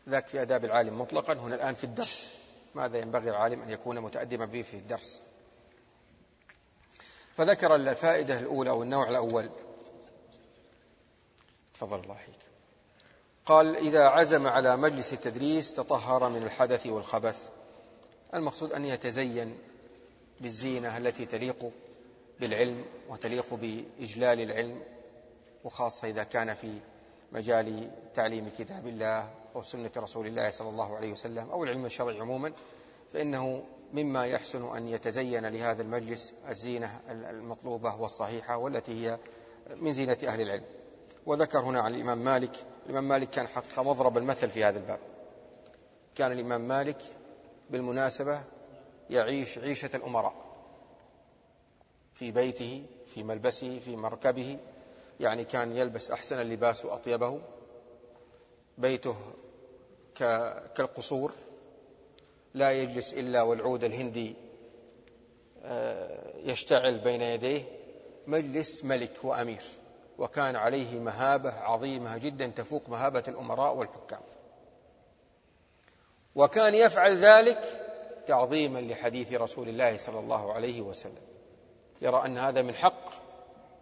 ذاك في آداب العالم مطلقا هنا الآن في الدرس. ماذا ينبغي العالم أن يكون متأدبا به في الدرس؟ فذكر الفائدة الأولى أو النوع الأول. تفضل الله حيك قال إذا عزم على مجلس التدريس تطهر من الحدث والخبث. المقصود أن يتزين بالزينة التي تليق بالعلم وتليق بإجلال العلم وخاصة إذا كان في مجال تعليم كتاب الله أو سنة رسول الله صلى الله عليه وسلم أو العلم الشرعي عموما فإنه مما يحسن أن يتزين لهذا المجلس الزينة المطلوبة والصحيحة والتي هي من زينة أهل العلم. وذكر هنا عن الإمام مالك الإمام مالك كان حقق مضرب المثل في هذا الباب. كان الإمام مالك بالمناسبة يعيش عيشة الأمراء في بيته في ملبسه في مركبه. يعني كان يلبس أحسن اللباس وأطيبه. بيته كالقصور لا يجلس إلا والعود الهندي آه، يشتعل بين يديه مجلس ملك وأمير وكان عليه مهابة عظيمة جدا تفوق مهابة الأمراء والحكام. وكان يفعل ذلك تعظيما لحديث رسول الله صلى الله عليه وسلم. يرى أن هذا من حق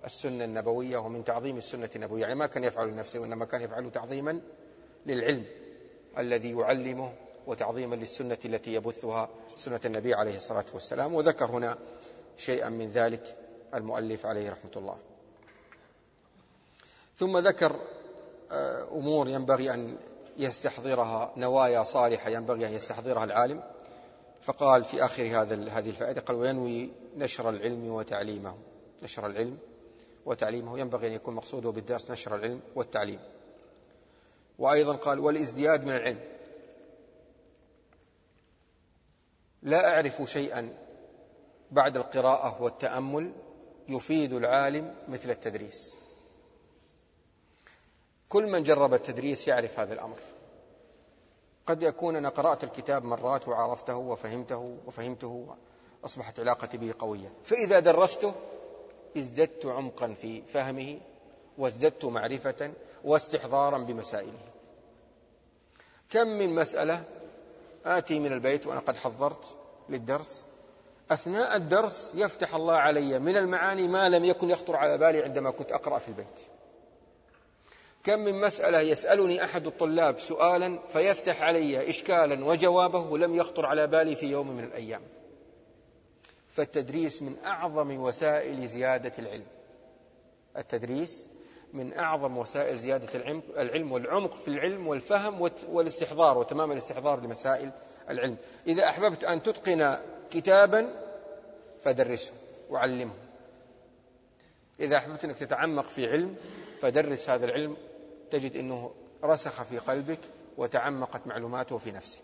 السنة النبوية ومن تعظيم السنة النبوية. يعني ما كان يفعل لنفسه وإنما كان يفعل تعظيما للعلم. الذي يعلمه وتعظيما للسنة التي يبثها سنة النبي عليه الصلاة والسلام. وذكر هنا شيئا من ذلك المؤلف عليه رحمة الله. ثم ذكر آه، أمور ينبغي أن يستحضرها نوايا صالحة ينبغي أن يستحضرها العالم. فقال في آخر هذا هذه الفائدة قال وينوي نشر العلم وتعليمه. نشر العلم وتعليمه. ينبغي أن يكون مقصوده بالدرس نشر العلم والتعليم. وأيضا قال والازدياد من العلم. لا أعرف شيئا بعد القراءة والتأمل يفيد العالم مثل التدريس. كل من جرب التدريس يعرف هذا الأمر. قد يكون أنا قرأت الكتاب مرات وعرفته وفهمته وفهمته أصبحت علاقتي به قوية. فإذا درسته ازددت عمقا في فهمه وازددت معرفة واستحضارا بمسائله. كم من مسألة آتي من البيت وأنا قد حضرت للدرس؟ أثناء الدرس يفتح الله علي من المعاني ما لم يكن يخطر على بالي عندما كنت أقرأ في البيت. كم من مسألة يسألني أحد الطلاب سؤالا فيفتح علي إشكالا وجوابه لم يخطر على بالي في يوم من الأيام. فالتدريس من أعظم وسائل زيادة العلم. التدريس من أعظم وسائل زيادة العلم, والعمق في العلم والفهم والاستحضار وتمام الاستحضار لمسائل العلم. إذا أحببت أن تتقن كتابا فدرسه وعلمه. إذا أحببت أنك تتعمق في علم فدرس هذا العلم تجد أنه رسخ في قلبك وتعمقت معلوماته في نفسك.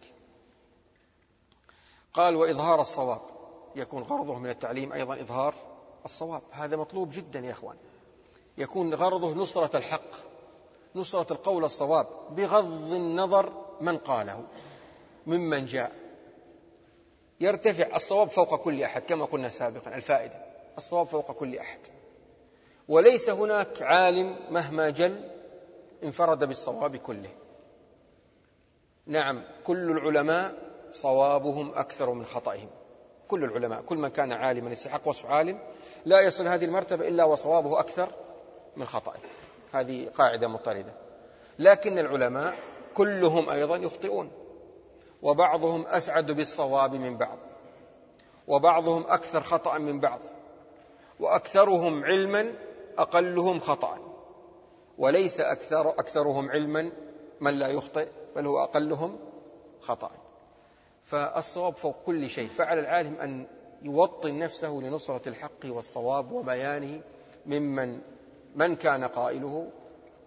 قال وإظهار الصواب. يكون غرضه من التعليم أيضا إظهار الصواب. هذا مطلوب جدا يا أخوان. يكون غرضه نصرة الحق نصرة القول الصواب بغض النظر من قاله ممن جاء. يرتفع الصواب فوق كل أحد كما قلنا سابقا الفائدة الصواب فوق كل أحد. وليس هناك عالم مهما جل انفرد بالصواب كله. نعم كل العلماء صوابهم أكثر من خطئهم. كل العلماء كل من كان عالما يستحق وصف عالم لا يصل هذه المرتبة إلا وصوابه أكثر من خطئه هذه قاعدة مضطردة. لكن العلماء كلهم أيضا يخطئون. وبعضهم أسعد بالصواب من بعض. وبعضهم أكثر خطأ من بعض. وأكثرهم علما أقلهم خطأ. وليس أكثر أكثرهم علما من لا يخطئ بل هو أقلهم خطأ. فالصواب فوق كل شيء. فعلى العالم أن يوطن نفسه لنصرة الحق والصواب وبيانه ممن من كان قائله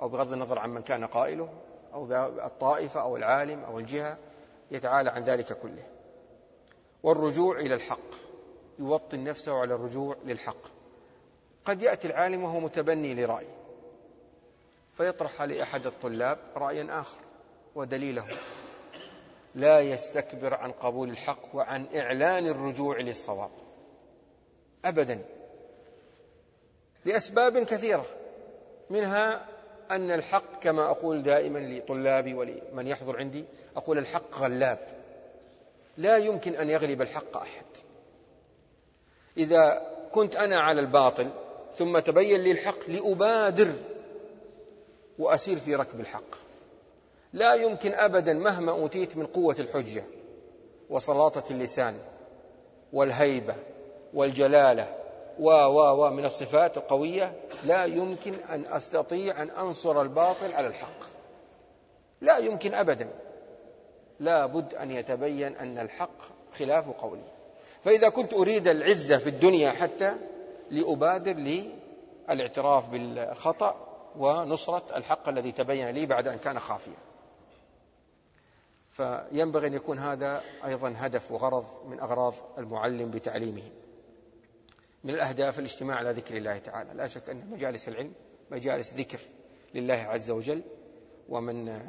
أو بغض النظر عن من كان قائله أو الطائفة أو العالم أو الجهة يتعالى عن ذلك كله. والرجوع إلى الحق يوطن نفسه على الرجوع للحق. قد يأتي العالم وهو متبني لرأي فيطرح عليه أحد الطلاب رأيا آخر ودليله. لا يستكبر عن قبول الحق وعن إعلان الرجوع للصواب. أبدا. لأسباب كثيرة. منها أن الحق كما أقول دائما لطلابي ولمن يحضر عندي أقول الحق غلاب. لا يمكن أن يغلب الحق أحد. إذا كنت أنا على الباطل ثم تبين لي الحق لأبادر وأسير في ركب الحق. لا يمكن أبدا مهما أوتيت من قوة الحجة وسلاطة اللسان والهيبة والجلالة و و و من الصفات القوية لا يمكن أن أستطيع أن أنصر الباطل على الحق. لا يمكن أبدا. لا بد أن يتبين أن الحق خلاف قولي. فإذا كنت أريد العزة في الدنيا حتى لأبادر للاعتراف بالخطأ ونصرة الحق الذي تبين لي بعد أن كان خافيا. فينبغي أن يكون هذا أيضا هدف وغرض من أغراض المعلم بتعليمه. من الأهداف الاجتماع على ذكر الله تعالى. لا شك أن مجالس العلم مجالس ذكر لله عز وجل ومن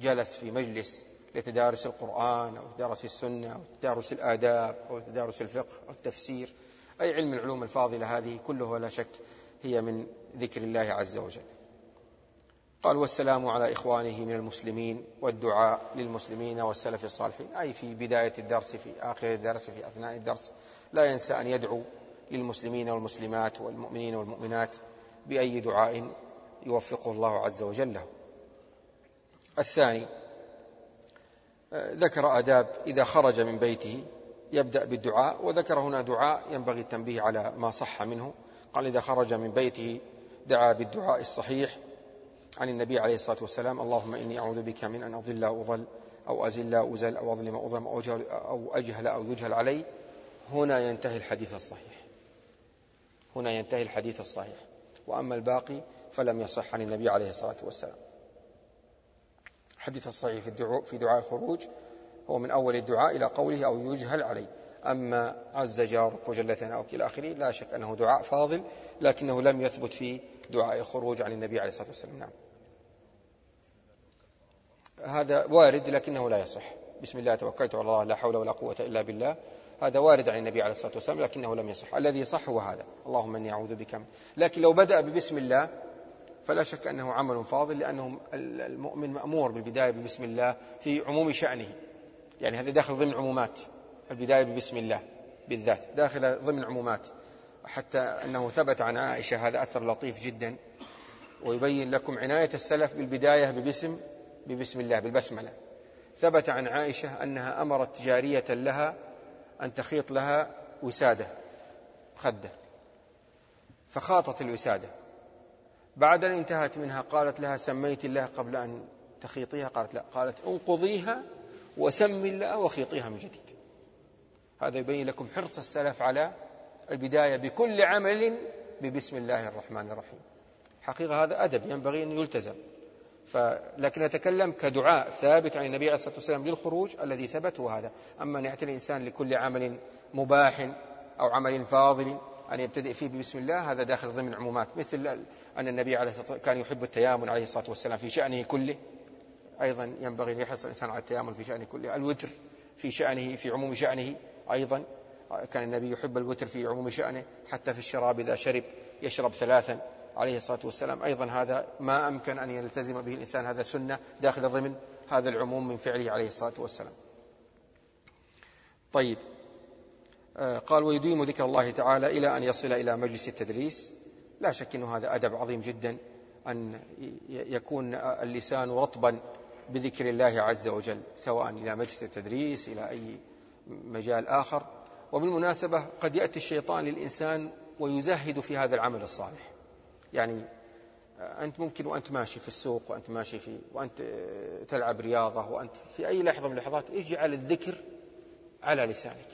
جلس في مجلس لتدارس القرآن أو تدارس السنة أو تدارس الآداب أو تدارس الفقه أو التفسير. أي علم العلوم الفاضلة هذه كلها لا شك هي من ذكر الله عز وجل. قال والسلام على إخوانه من المسلمين والدعاء للمسلمين والسلف الصالحين. أي في بداية الدرس في آخر الدرس في أثناء الدرس. لا ينسى أن يدعو للمسلمين والمسلمات والمؤمنين والمؤمنات بأي دعاء يوفقه الله عز وجل له. الثاني ذكر آداب إذا خرج من بيته يبدأ بالدعاء وذكر هنا دعاء ينبغي التنبيه على ما صح منه. قال إذا خرج من بيته دعا بالدعاء الصحيح عن النبي عليه الصلاة والسلام اللهم إني أعوذ بك من أن أضل أو أضل أو أزل أو أزل أو أظلم أو أظلم أو, أجهل أو يجهل علي. هنا ينتهي الحديث الصحيح. هنا ينتهي الحديث الصحيح. وأما الباقي فلم يصح عن النبي عليه الصلاة والسلام. الحديث الصحيح في الدعاء, في دعاء الخروج هو من أول الدعاء إلى قوله أو يجهل عليه أما عز جارك وجل ثناؤك إلى آخره لا شك أنه دعاء فاضل لكنه لم يثبت في دعاء الخروج عن النبي عليه الصلاة والسلام. نعم. هذا وارد لكنه لا يصح. بسم الله توكلت على الله لا حول ولا قوة إلا بالله. هذا وارد عن النبي عليه الصلاة والسلام لكنه لم يصح. الذي يصح هو هذا. اللهم إني أعوذ بك. لكن لو بدأ ببسم الله فلا شك أنه عمل فاضل لأنه المؤمن مأمور بالبداية ببسم الله في عموم شأنه. يعني هذا داخل ضمن عمومات. البداية ببسم الله بالذات داخل ضمن عمومات. حتى أنه ثبت عن عائشة هذا أثر لطيف جدا. ويبين لكم عناية السلف بالبداية ببسم ببسم الله بالبسملة. ثبت عن عائشة أنها أمرت جارية لها أن تخيط لها وسادة خدة. فخاطت الوسادة. بعد أن انتهت منها قالت لها سميت الله قبل أن تخيطيها؟ قالت لا. قالت انقضيها وسمي الله وخيطيها من جديد. هذا يبين لكم حرص السلف على البداية بكل عمل ببسم الله الرحمن الرحيم. حقيقة هذا أدب ينبغي أن يلتزم. لكن نتكلم كدعاء ثابت عن النبي عليه الصلاة والسلام للخروج الذي ثبت هذا. أما أن يأتي الإنسان لكل عمل مباح أو عمل فاضل أن يبتدئ فيه بسم الله هذا داخل ضمن عمومات مثل أن النبي عليه الصلاة كان يحب التيامن عليه الصلاة والسلام في شأنه كله. أيضا ينبغي أن يحرص الإنسان على التيامن في شأنه كله. الوتر في شأنه في عموم شأنه أيضا. كان النبي يحب الوتر في عموم شأنه حتى في الشراب إذا شرب يشرب ثلاثا. عليه الصلاة والسلام. أيضا هذا ما أمكن أن يلتزم به الإنسان هذا سنة داخل ضمن هذا العموم من فعله عليه الصلاة والسلام. طيب آه، قال ويديم ذكر الله تعالى إلى أن يصل إلى مجلس التدريس لا شك أنه هذا أدب عظيم جدا أن يكون اللسان رطبا بذكر الله عز وجل سواء إلى مجلس التدريس إلى أي مجال آخر. وبالمناسبة قد يأتي الشيطان للإنسان ويزهد في هذا العمل الصالح. يعني أنت ممكن وأنت ماشي في السوق وأنت ماشي في وأنت تلعب رياضة وأنت في أي لحظة من اللحظات اجعل الذكر على لسانك.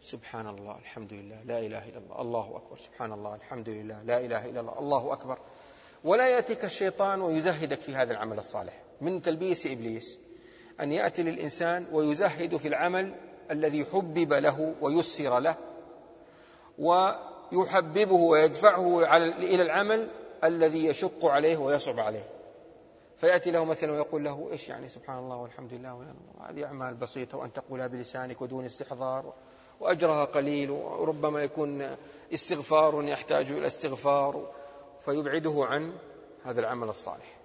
سبحان الله الحمد لله لا إله إلا الله الله أكبر. سبحان الله الحمد لله لا إله إلا الله الله أكبر. ولا يأتيك الشيطان ويزهدك في هذا العمل الصالح. من تلبيس إبليس؟ أن يأتي للإنسان ويزهد في العمل الذي حبب له ويسر له. ويحببه ويدفعه إلى العمل الذي يشق عليه ويصعب عليه. فيأتي له مثلا ويقول له إيش يعني سبحان الله والحمد لله هذه أعمال بسيطة وأن تقولها بلسانك ودون استحضار وأجرها قليل وربما يكون استغفار يحتاج إلى استغفار. فيبعده عن هذا العمل الصالح.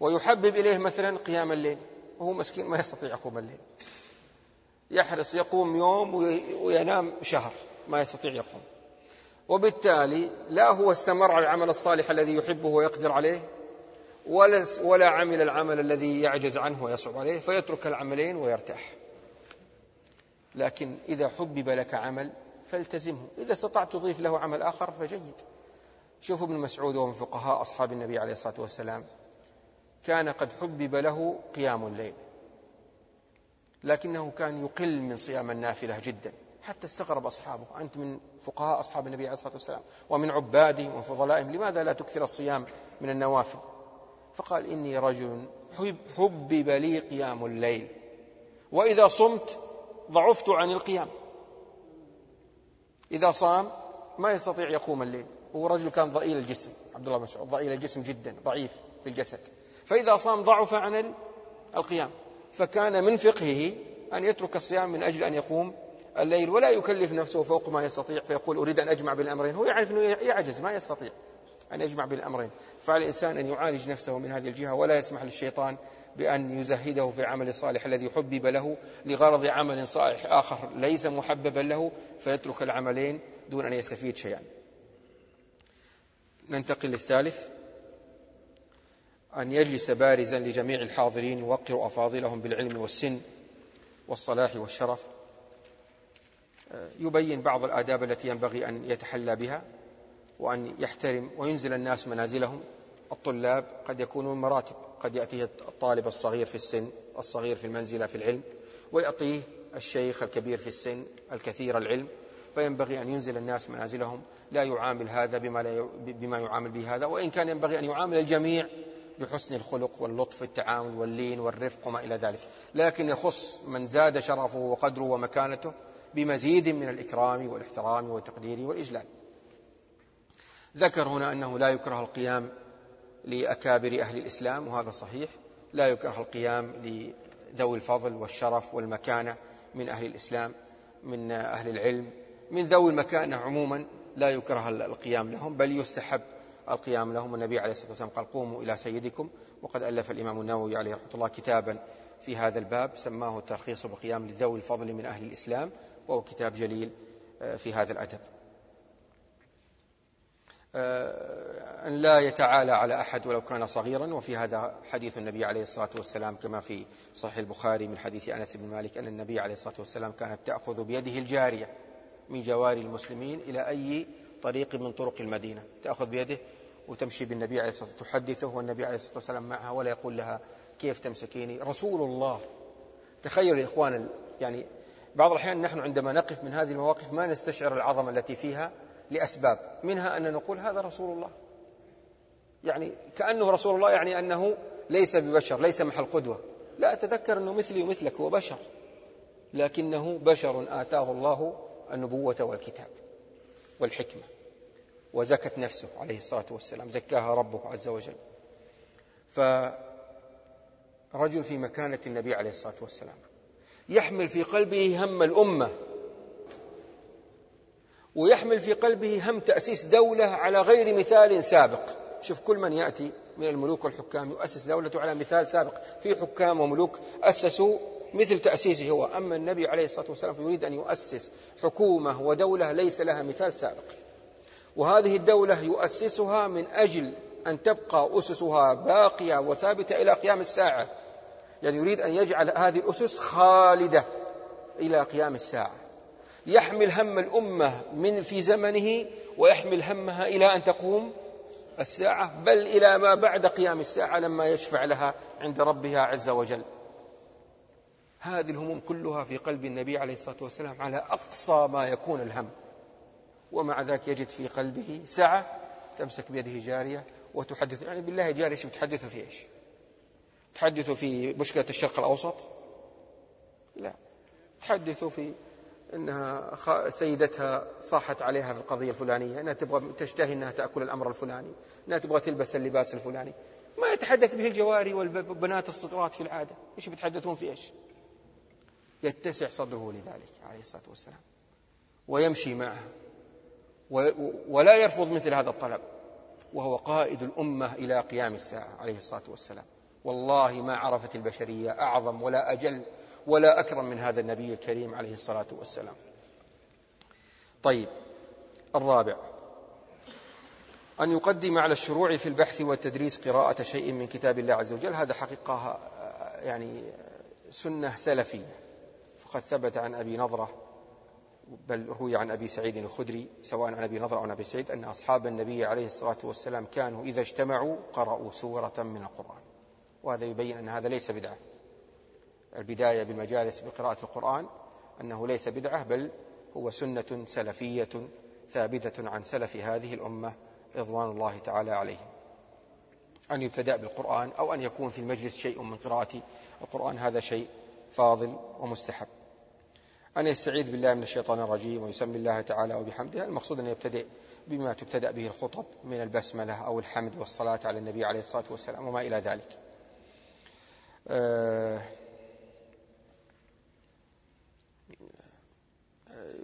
ويحبب إليه مثلا قيام الليل وهو مسكين ما يستطيع يقوم الليل. يحرص يقوم يوم وينام شهر ما يستطيع يقوم. وبالتالي لا هو استمر على العمل الصالح الذي يحبه ويقدر عليه ولا ولا عمل العمل الذي يعجز عنه ويصعب عليه فيترك العملين ويرتاح. لكن إذا حبب لك عمل فالتزمه. إذا استطعت تضيف له عمل آخر فجيد. شوفوا ابن مسعود ومن فقهاء أصحاب النبي عليه الصلاة والسلام. كان قد حبب له قيام الليل. لكنه كان يقل من صيام النافلة جدا. حتى استغرب أصحابه. أنت من فقهاء أصحاب النبي عليه الصلاة والسلام ومن عبادهم وفضلائهم لماذا لا تكثر الصيام من النوافل؟ فقال إني رجل حبب لي قيام الليل وإذا صمت ضعفت عن القيام. إذا صام ما يستطيع يقوم الليل. هو رجل كان ضئيل الجسم عبد الله مسعود ضئيل الجسم جدا ضعيف في الجسد. فإذا صام ضعف عن القيام. فكان من فقهه أن يترك الصيام من أجل أن يقوم الليل ولا يكلف نفسه فوق ما يستطيع فيقول أريد أن أجمع بين الأمرين هو يعرف أنه يعجز ما يستطيع أن يجمع بين الأمرين فعلى الإنسان أن يعالج نفسه من هذه الجهة ولا يسمح للشيطان بأن يزهده في العمل الصالح الذي حبب له لغرض عمل صالح آخر ليس محببا له فيترك العملين دون أن يستفيد شيئا. ننتقل للثالث. أن يجلس بارزا لجميع الحاضرين يوقر أفاضلهم بالعلم والسن والصلاح والشرف. يبين بعض الآداب التي ينبغي أن يتحلى بها وأن يحترم وينزل الناس منازلهم. الطلاب قد يكونون مراتب قد يأتيه الطالب الصغير في السن الصغير في المنزلة في العلم ويأتيه الشيخ الكبير في السن الكثير العلم. فينبغي أن ينزل الناس منازلهم. لا يعامل هذا بما, لا بما يعامل به هذا. وإن كان ينبغي أن يعامل الجميع بحسن الخلق واللطف في التعامل واللين والرفق وما إلى ذلك. لكن يخص من زاد شرفه وقدره ومكانته بمزيد من الإكرام والإحترام والتقدير والإجلال. ذكر هنا أنه لا يكره القيام لأكابر أهل الإسلام وهذا صحيح. لا يكره القيام لذوي الفضل والشرف والمكانة من أهل الإسلام من أهل العلم من ذوي المكانة عموما لا يكره القيام لهم بل يستحب القيام لهم. النبي عليه الصلاة والسلام قال قوموا إلى سيدكم. وقد ألف الإمام النووي عليه رحمة الله كتابا في هذا الباب سماه الترخيص بقيام لذوي الفضل من أهل الإسلام. وهو كتاب جليل آه، في هذا الأدب. آه، أن لا يتعالى على أحد ولو كان صغيرا وفي هذا حديث النبي عليه الصلاة والسلام كما في صحيح البخاري من حديث أنس بن مالك أن النبي عليه الصلاة والسلام كانت تأخذ بيده الجارية من جواري المسلمين إلى أي طريق من طرق المدينة. تأخذ بيده وتمشي بالنبي عليه الصلاة والسلام تحدثه والنبي عليه الصلاة والسلام معها ولا يقول لها كيف تمسكيني. رسول الله. تخيل يا إخوان يعني بعض الأحيان نحن عندما نقف من هذه المواقف ما نستشعر العظمة التي فيها لأسباب منها أن نقول هذا رسول الله. يعني كأنه رسول الله يعني أنه ليس ببشر ليس محل قدوة. لا أتذكر أنه مثلي ومثلك هو بشر لكنه بشر آتاه الله النبوة والكتاب والحكمة وزكت نفسه عليه الصلاة والسلام زكاها ربه عز وجل. فرجل في مكانة النبي عليه الصلاة والسلام. يحمل في قلبه هم الأمة ويحمل في قلبه هم تأسيس دولة على غير مثال سابق. شوف كل من يأتي من الملوك والحكام يؤسس دولته على مثال سابق. في حكام وملوك أسسوا مثل تأسيسه هو. أما النبي عليه الصلاة والسلام فيريد أن يؤسس حكومة ودولة ليس لها مثال سابق. وهذه الدولة يؤسسها من أجل أن تبقى أسسها باقية وثابتة إلى قيام الساعة. يعني يريد أن يجعل هذه الأسس خالدة إلى قيام الساعة. يحمل هم الأمة من في زمنه ويحمل همها إلى أن تقوم الساعة بل إلى ما بعد قيام الساعة لما يشفع لها عند ربها عز وجل. هذه الهموم كلها في قلب النبي عليه الصلاة والسلام على أقصى ما يكون الهم. ومع ذلك يجد في قلبه سعة تمسك بيده جارية وتحدث يعني بالله جارية إيش بتحدث في إيش؟ تحدث في مشكلة الشرق الأوسط؟ لا. تحدث في إنها سيدتها صاحت عليها في القضية الفلانية إنها تبغى تشتهي إنها تأكل الأمر الفلاني إنها تبغى تلبس اللباس الفلاني. ما يتحدث به الجواري والبنات الصغرات في العادة. إيش بيتحدثون في إيش؟ يتسع صدره لذلك عليه الصلاة والسلام. ويمشي معها. ولا يرفض مثل هذا الطلب. وهو قائد الأمة إلى قيام الساعة عليه الصلاة والسلام. والله ما عرفت البشرية أعظم ولا أجل ولا أكرم من هذا النبي الكريم عليه الصلاة والسلام. طيب الرابع. أن يقدم على الشروع في البحث والتدريس قراءة شيء من كتاب الله عز وجل. هذا حقيقة يعني سنة سلفية. فقد ثبت عن أبي نظرة بل روي عن أبي سعيد الخدري سواء عن أبي نظرة أو عن أبي سعيد أن أصحاب النبي عليه الصلاة والسلام كانوا إذا اجتمعوا قرأوا سورة من القرآن. وهذا يبين أن هذا ليس بدعة. البداية بالمجالس بقراءة القرآن أنه ليس بدعة بل هو سنة سلفية ثابتة عن سلف هذه الأمة رضوان الله تعالى عليهم. أن يبتدأ بالقرآن أو أن يكون في المجلس شيء من قراءة القرآن هذا شيء فاضل ومستحب. أن يستعيذ بالله من الشيطان الرجيم ويسمي الله تعالى وبحمده. المقصود أن يبتدئ بما تبتدأ به الخطب من البسملة أو الحمد والصلاة على النبي عليه الصلاة والسلام وما إلى ذلك.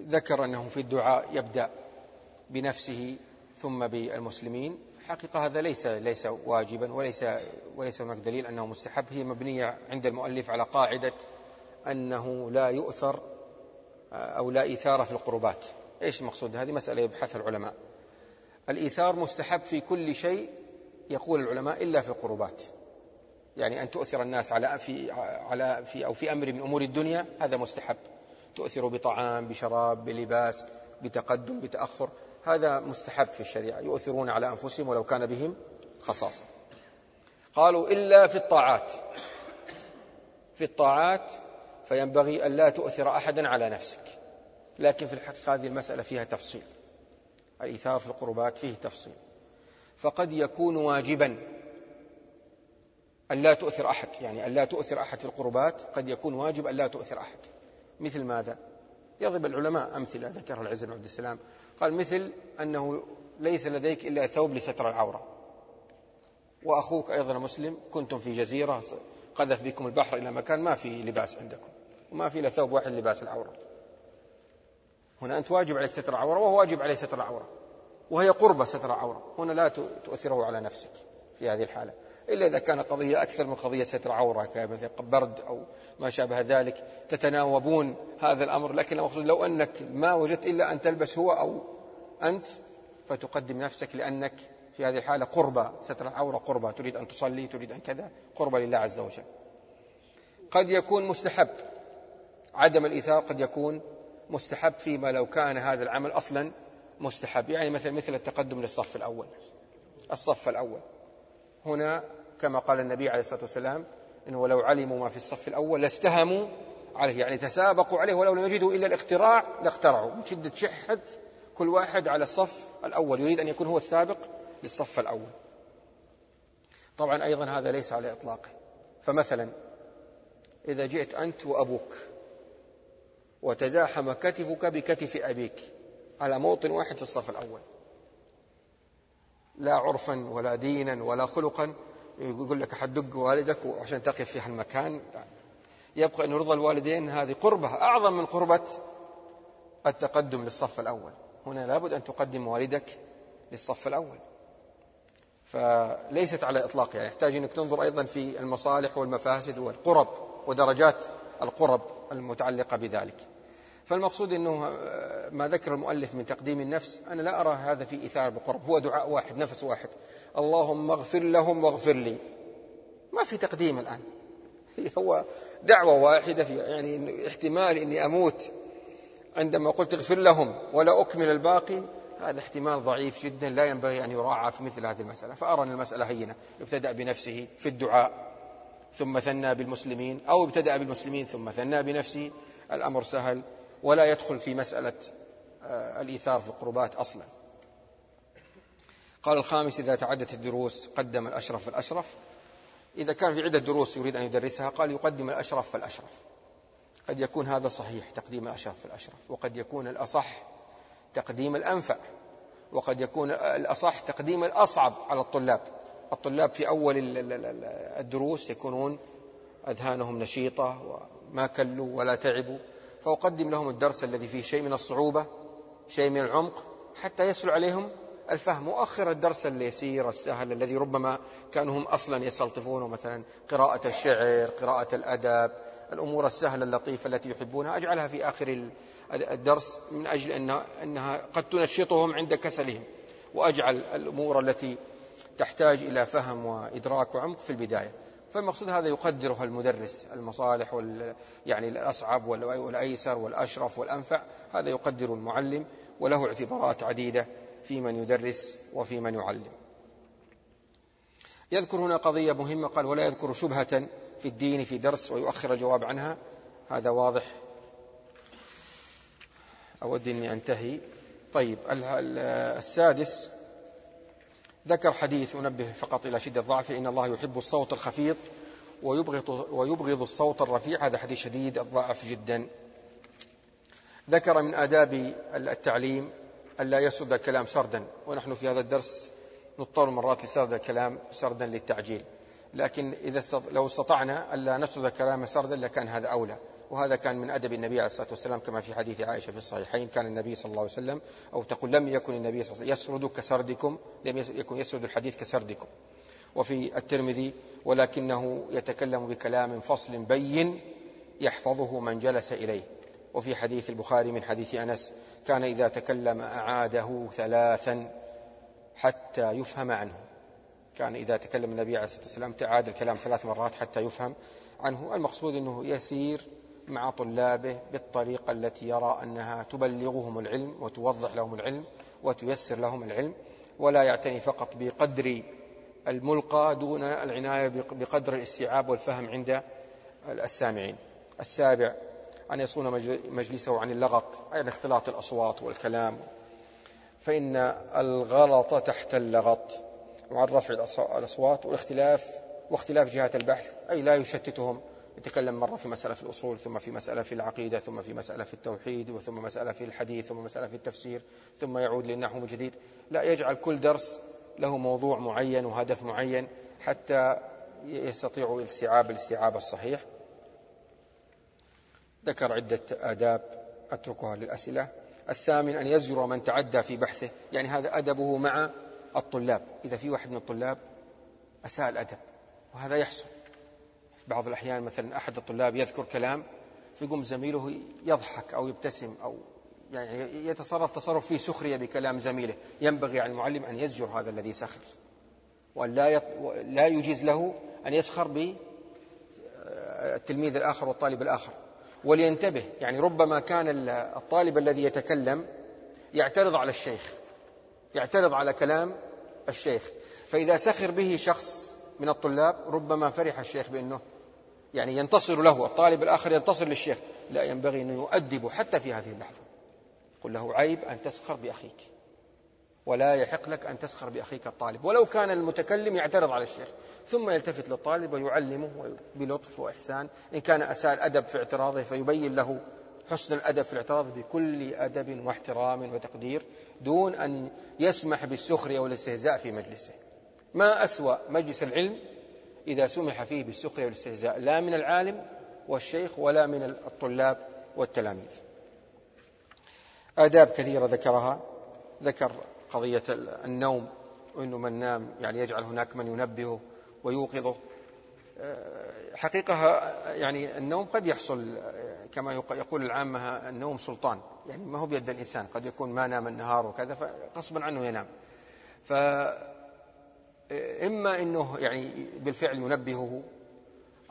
ذكر أنه في الدعاء يبدأ بنفسه ثم بالمسلمين. حقيقة هذا ليس ليس واجبا وليس وليس هناك دليل أنه مستحب. هي مبنية عند المؤلف على قاعدة أنه لا يؤثر أو لا إيثار في القربات. إيش المقصود؟ هذه مسألة يبحثها العلماء. الإيثار مستحب في كل شيء يقول العلماء إلا في القربات. يعني أن تؤثر الناس على في على في أو في أمر من أمور الدنيا هذا مستحب. تؤثر بطعام بشراب بلباس بتقدم بتأخر هذا مستحب في الشريعة. يؤثرون على أنفسهم ولو كان بهم خصاصة. قالوا إلا في الطاعات. في الطاعات فينبغي أن لا تؤثر أحدا على نفسك. لكن في الحقيقة هذه المسألة فيها تفصيل. الإيثار في القربات فيه تفصيل. فقد يكون واجبا أن لا تؤثر أحد يعني أن لا تؤثر أحد في القربات قد يكون واجب أن لا تؤثر أحد. مثل ماذا؟ يضرب العلماء أمثلة ذكرها العز بن عبد السلام. قال مثل أنه ليس لديك إلا ثوب لستر العورة. وأخوك أيضا مسلم كنتم في جزيرة قذف بكم البحر إلى مكان ما في لباس عندكم وما في إلا ثوب واحد لباس العورة. هنا أنت واجب عليك ستر العورة وهو واجب عليه ستر العورة. وهي قربة ستر العورة. هنا لا تؤثره على نفسك في هذه الحالة. إلا إذا كان قضية أكثر من قضية ستر عورة كمثل برد أو ما شابه ذلك تتناوبون هذا الأمر. لكن المقصود لو أنك ما وجدت إلا أن تلبس هو أو أنت فتقدم نفسك لأنك في هذه الحالة قربة. ستر العورة قربة. تريد أن تصلي تريد أن كذا قربة لله عز وجل. قد يكون مستحب عدم الإيثار قد يكون مستحب فيما لو كان هذا العمل أصلا مستحب. يعني مثل مثل التقدم للصف الأول. الصف الأول. هنا كما قال النبي عليه الصلاة والسلام إنه لو علموا ما في الصف الأول لاستهموا عليه يعني تسابقوا عليه ولو لم يجدوا إلا الاقتراع لاقترعوا. من شدة شحة كل واحد على الصف الأول يريد أن يكون هو السابق للصف الأول. طبعا أيضا هذا ليس على إطلاقه. فمثلا إذا جئت أنت وأبوك وتزاحم كتفك بكتف أبيك على موطن واحد في الصف الأول لا عرفا ولا دينا ولا خلقا يقول لك حدق والدك عشان تقف في هالمكان. يبقى أن رضا الوالدين هذه قربة أعظم من قربة التقدم للصف الأول. هنا لابد أن تقدم والدك للصف الأول. فليست على إطلاق يعني يحتاج أنك تنظر أيضا في المصالح والمفاسد والقرب ودرجات القرب المتعلقة بذلك. فالمقصود أنه ما ذكر المؤلف من تقديم النفس أنا لا أرى هذا في إثار بقرب هو دعاء واحد نفس واحد. اللهم اغفر لهم واغفر لي. ما في تقديم الآن. (laughs) هو دعوة واحدة في يعني احتمال أني أموت عندما قلت اغفر لهم ولا أكمل الباقي. هذا احتمال ضعيف جدا لا ينبغي أن يراعى في مثل هذه المسألة. فأرى أن المسألة هينة. ابتدأ بنفسه في الدعاء ثم ثنى بالمسلمين أو ابتدأ بالمسلمين ثم ثنى بنفسه. الأمر سهل. ولا يدخل في مسألة آه، الإيثار في القربات أصلا. قال الخامس إذا تعدت الدروس قدم الأشرف فالأشرف إذا كان في عدة دروس يريد أن يدرسها قال يقدم الأشرف فالأشرف. قد يكون هذا صحيح تقديم الأشرف فالأشرف. وقد يكون الأصح تقديم الأنفع. وقد يكون الأصح تقديم الأصعب على الطلاب. الطلاب في أول الدروس يكونون أذهانهم نشيطة وما كلوا ولا تعبوا. فأقدم لهم الدرس الذي فيه شيء من الصعوبة شيء من العمق حتى يسهل عليهم الفهم. وأخر الدرس اليسير السهل الذي ربما كانوا هم أصلا يستلطفونه مثلا قراءة الشعر قراءة الأدب الأمور السهلة اللطيفة التي يحبونها. أجعلها في آخر الدرس من أجل أنها, أنها قد تنشطهم عند كسلهم وأجعل الأمور التي تحتاج إلى فهم وإدراك وعمق في البداية. فالمقصود هذا يقدره المدرس المصالح وال يعني الأصعب والأيسر والأشرف والأنفع هذا يقدر المعلم وله اعتبارات عديدة في من يدرس وفي من يعلم. يذكر هنا قضية مهمة قال ولا يذكر شبهة في الدين في درس ويؤخر الجواب عنها. هذا واضح. أود أني أنتهي. طيب السادس ذكر حديث أنبه فقط إلى شدة ضعفه إن الله يحب الصوت الخفيض ويبغض, ويبغض الصوت الرفيع. هذا حديث شديد الضعف جدا. ذكر من آداب التعليم ألا يسرد الكلام سردا ونحن في هذا الدرس نضطر مرات لسرد الكلام سردا للتعجيل. لكن إذا لو استطعنا ألا نسرد الكلام سردا لكان هذا أولى. وهذا كان من أدب النبي عليه الصلاة والسلام كما في حديث عائشة في الصحيحين. كان النبي صلى الله عليه وسلم أو تقول لم يكن النبي صلى الله عليه وسلم يسرد كسردكم لم يكن يسرد الحديث كسردكم. وفي الترمذي ولكنه يتكلم بكلام فصل بين يحفظه من جلس إليه. وفي حديث البخاري من حديث أنس كان إذا تكلم أعاده ثلاثا حتى يفهم عنه. كان إذا تكلم النبي عليه الصلاة والسلام تعاد الكلام ثلاث مرات حتى يفهم عنه. المقصود أنه يسير مع طلابه بالطريقة التي يرى أنها تبلغهم العلم وتوضح لهم العلم وتيسر لهم العلم ولا يعتني فقط بقدر الملقى دون العناية بقدر الاستيعاب والفهم عند السامعين. السابع أن يصون مجلسه عن اللغط عن اختلاط الأصوات والكلام. فإن الغلط تحت اللغط وعن رفع الأصوات والاختلاف واختلاف جهات البحث أي لا يشتتهم يتكلم مرة في مسألة في الأصول ثم في مسألة في العقيدة ثم في مسألة في التوحيد وثم مسألة في الحديث ثم مسألة في التفسير ثم يعود للنحو من جديد. لا يجعل كل درس له موضوع معين وهدف معين حتى يستطيعوا الاستيعاب الاستيعاب الصحيح. ذكر عدة آداب أتركها للأسئلة. الثامن أن يزجر من تعدى في بحثه. يعني هذا أدبه مع الطلاب. إذا في واحد من الطلاب أساء الأدب وهذا يحصل. بعض الأحيان مثلا أحد الطلاب يذكر كلام فيقوم زميله يضحك أو يبتسم أو يعني يتصرف تصرف فيه سخرية بكلام زميله. ينبغي على المعلم أن يزجر هذا الذي سخر. وأن لا. لا يجيز له أن يسخر بالتلميذ الآخر والطالب الآخر. ولينتبه يعني ربما كان الطالب الذي يتكلم يعترض على الشيخ يعترض على كلام الشيخ. فإذا سخر به شخص من الطلاب ربما فرح الشيخ بأنه يعني ينتصر له الطالب الآخر ينتصر للشيخ. لا ينبغي أن يؤدب حتى في هذه اللحظة. قل له عيب أن تسخر بأخيك. ولا يحق لك أن تسخر بأخيك الطالب. ولو كان المتكلم يعترض على الشيخ. ثم يلتفت للطالب ويعلمه بلطف وإحسان. إن كان أساء الأدب في اعتراضه فيبين له حسن الأدب في الاعتراض بكل أدب واحترام وتقدير دون أن يسمح بالسخرية والاستهزاء في مجلسه. ما أسوأ مجلس العلم إذا سمح فيه بالسخرية والاستهزاء. لا من العالم والشيخ ولا من الطلاب والتلاميذ. آداب كثيرة ذكرها. ذكر قضية النوم وأنه من نام يعني يجعل هناك من ينبهه ويوقظه. حقيقة يعني النوم قد يحصل كما يقول العامة النوم سلطان. يعني ما هو بيد الإنسان. قد يكون ما نام النهار وكذا فغصبا عنه ينام. فإما أنه يعني بالفعل ينبهه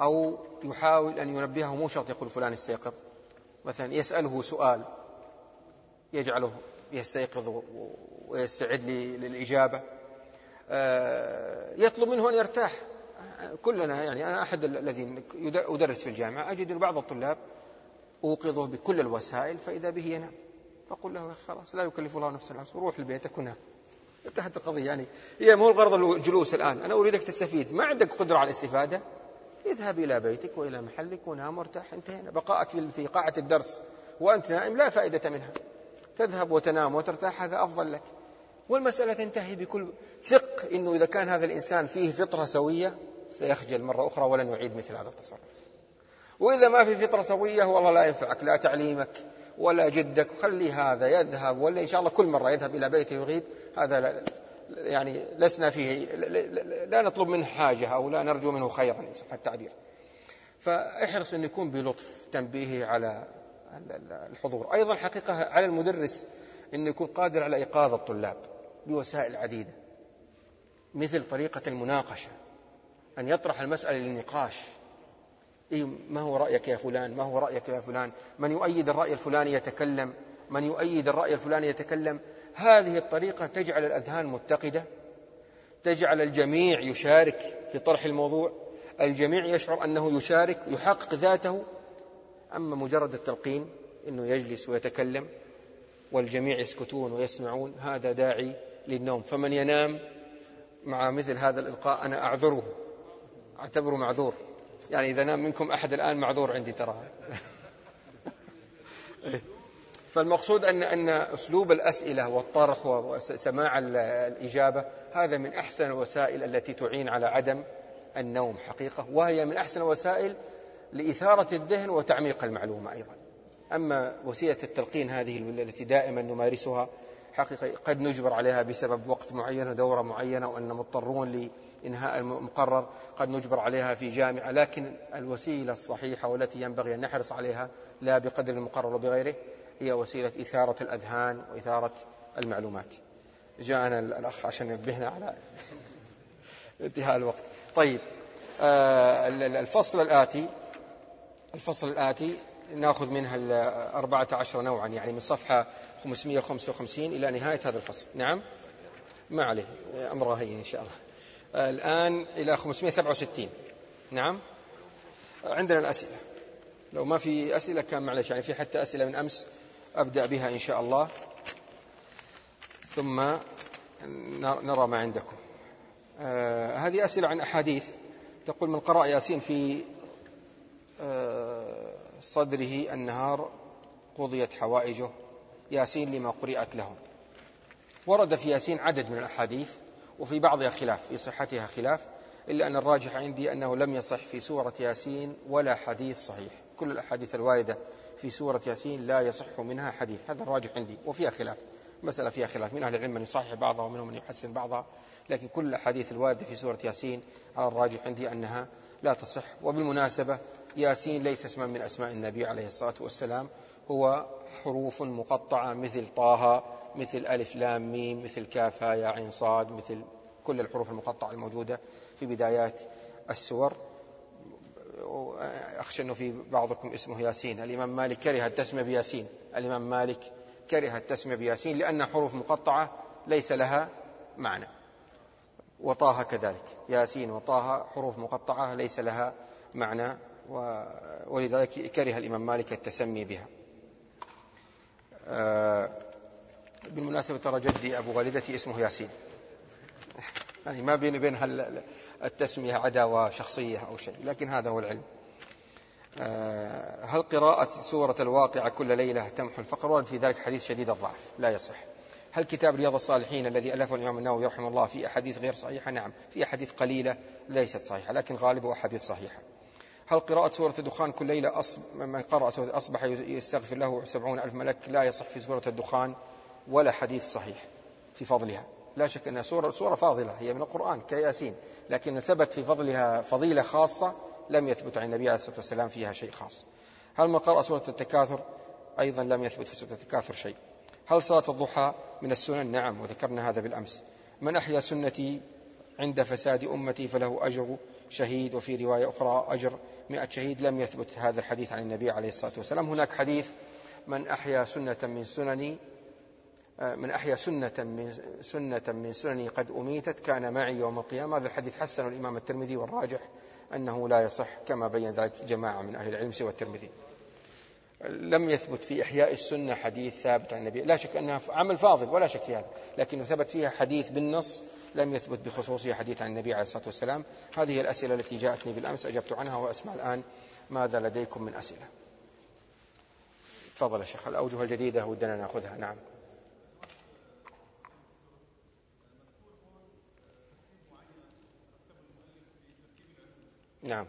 أو يحاول أن ينبهه مو شرط يقول فلان استيقظ مثلا يسأله سؤال يجعله يستيقظ ويستعد للإجابة. آه، يطلب منه أن يرتاح. كلنا يعني أنا أحد الذين أدرس في الجامعة أجد بعض الطلاب أوقظه بكل الوسائل فإذا به ينام. فقل له خلاص لا يكلف الله نفسا العسر روح لبيتك ونام انتهت القضية. يعني هي مو الغرض الجلوس الآن. أنا أريدك تستفيد. ما عندك قدرة على الاستفادة. اذهب إلى بيتك وإلى محلك ونام وارتاح انتهينا. بقاءك في قاعة الدرس. وأنت نائم. لا فائدة منها. تذهب وتنام وترتاح. هذا أفضل لك. والمسألة تنتهي بكل ثق أنه إذا كان هذا الإنسان فيه فطرة سوية سيخجل مرة أخرى ولن يعيد مثل هذا التصرف. وإذا ما في فطرة سوية والله لا ينفعك. لا تعليمك ولا جدك خلي هذا يذهب ولا إن شاء الله كل مرة يذهب إلى بيته ويغيب هذا لا يعني لسنا فيه لا نطلب منه حاجة أو لا نرجو منه خيرا إن صح التعبير. فاحرص أن يكون بلطف تنبيهه على الحضور. أيضا حقيقة على المدرس أن يكون قادر على إيقاظ الطلاب بوسائل عديدة مثل طريقة المناقشة أن يطرح المسألة للنقاش. إيه ما هو رأيك يا فلان؟ ما هو رأيك يا فلان؟ من يؤيد الرأي الفلاني يتكلم؟ من يؤيد الرأي الفلاني يتكلم؟ هذه الطريقة تجعل الأذهان متقدة تجعل الجميع يشارك في طرح الموضوع الجميع يشعر أنه يشارك يحقق ذاته. أما مجرد التلقين أنه يجلس ويتكلم والجميع يسكتون ويسمعون هذا داعي للنوم. فمن ينام مع مثل هذا الإلقاء أنا أعذره أعتبره معذور. يعني إذا نام منكم أحد الآن معذور عندي ترى. (laughs) فالمقصود أن أن أسلوب الأسئلة والطرح وسماع الإجابة هذا من أحسن الوسائل التي تعين على عدم النوم حقيقة وهي من أحسن الوسائل لإثارة الذهن وتعميق المعلومة أيضا. أما وسيلة التلقين هذه التي دائما نمارسها حقيقة قد نجبر عليها بسبب وقت معين ودورة معينة وأن مضطرون لإنهاء المقرر قد نجبر عليها في جامعة لكن الوسيلة الصحيحة والتي ينبغي أن نحرص عليها لا بقدر المقرر وبغيره هي وسيلة إثارة الأذهان وإثارة المعلومات. جاءنا الأخ عشان ينبهنا على انتهاء الوقت. طيب آه، الفصل الآتي الفصل الآتي نأخذ منها الأربعة عشر نوعا يعني من صفحة 555 إلى نهاية هذا الفصل. نعم؟ ما عليه. أمر هين إن شاء الله. الآن إلى 567 نعم؟ عندنا الأسئلة. لو ما في أسئلة كان معلش يعني في حتى أسئلة من أمس أبدأ بها إن شاء الله. ثم نرى ما عندكم. آه هذه أسئلة عن أحاديث. تقول من قرأ ياسين في آه صدره النهار قضيت حوائجه. ياسين لما قرئت له ورد في ياسين عدد من الأحاديث وفي بعضها خلاف في صحتها خلاف إلا أن الراجح عندي أنه لم يصح في سورة ياسين ولا حديث صحيح. كل الأحاديث الواردة في سورة ياسين لا يصح منها حديث. هذا الراجح عندي وفيها خلاف. مسألة فيها خلاف. من أهل العلم من يصحح بعضها ومنهم من يحسن بعضها. لكن كل الأحاديث الواردة في سورة ياسين على الراجح عندي أنها لا تصح. وبالمناسبة ياسين ليس اسما من أسماء النبي عليه الصلاة والسلام هو حروف مقطعة مثل طه مثل ألف لام ميم مثل كاف يا عين صاد مثل كل الحروف المقطعة الموجودة في بدايات السور. أخشى أنه في بعضكم اسمه ياسين. الإمام مالك كره التسمية بياسين. الإمام مالك كره التسمية بياسين لأن حروف مقطعة ليس لها معنى. وطه كذلك. ياسين وطه حروف مقطعة ليس لها معنى ولذلك كره الإمام مالك التسمي بها. بالمناسبة ترى جدي أبو والدتي اسمه ياسين. يعني ما بيني وبين التسمية عداوة شخصية أو شيء لكن هذا هو العلم. آه، هل قراءة سورة الواقعة كل ليلة تمحو الفقر؟ ورد في ذلك حديث شديد الضعف لا يصح. هل كتاب رياض الصالحين الذي ألفه الإمام النووي رحمه الله في أحاديث غير صحيحة؟ نعم في أحاديث قليلة ليست صحيحة لكن غالبه أحاديث صحيحة. هل قراءة سورة الدخان كل ليلة. من قرأ سورة أصبح يستغفر له سبعون ألف ملك؟ لا يصح في سورة الدخان ولا حديث صحيح في فضلها. لا شك أنها سورة, سورة فاضلة هي من القرآن كياسين لكن ثبت في فضلها فضيلة خاصة لم يثبت عن النبي عليه الصلاة والسلام فيها شيء خاص. هل من قرأ سورة التكاثر؟ أيضا لم يثبت في سورة التكاثر شيء. هل صلاة الضحى من السنن؟ نعم وذكرنا هذا بالأمس. من أحيا سنتي عند فساد أمتي فله أجر شهيد وفي رواية أخرى أجر مئة شهيد لم يثبت هذا الحديث عن النبي عليه الصلاة والسلام. هناك حديث من أحيا سنة من سنني من أحيا سنة من سنة من سنني قد أميتت كان معي يوم القيامة. هذا الحديث حسن الإمام الترمذي والراجح أنه لا يصح كما بين ذلك جماعة من أهل العلم سوى الترمذي. لم يثبت في إحياء السنة حديث ثابت عن النبي. لا شك أنها عمل فاضل ولا شك في هذا لكنه ثبت فيها حديث بالنص لم يثبت بخصوصه حديث عن النبي عليه الصلاة والسلام. هذه الأسئلة التي جاءتني بالأمس أجبت عنها وأسمع الآن ماذا لديكم من أسئلة. تفضل الشيخ الأوجه الجديدة؟ ودنا نأخذها. نعم. نعم.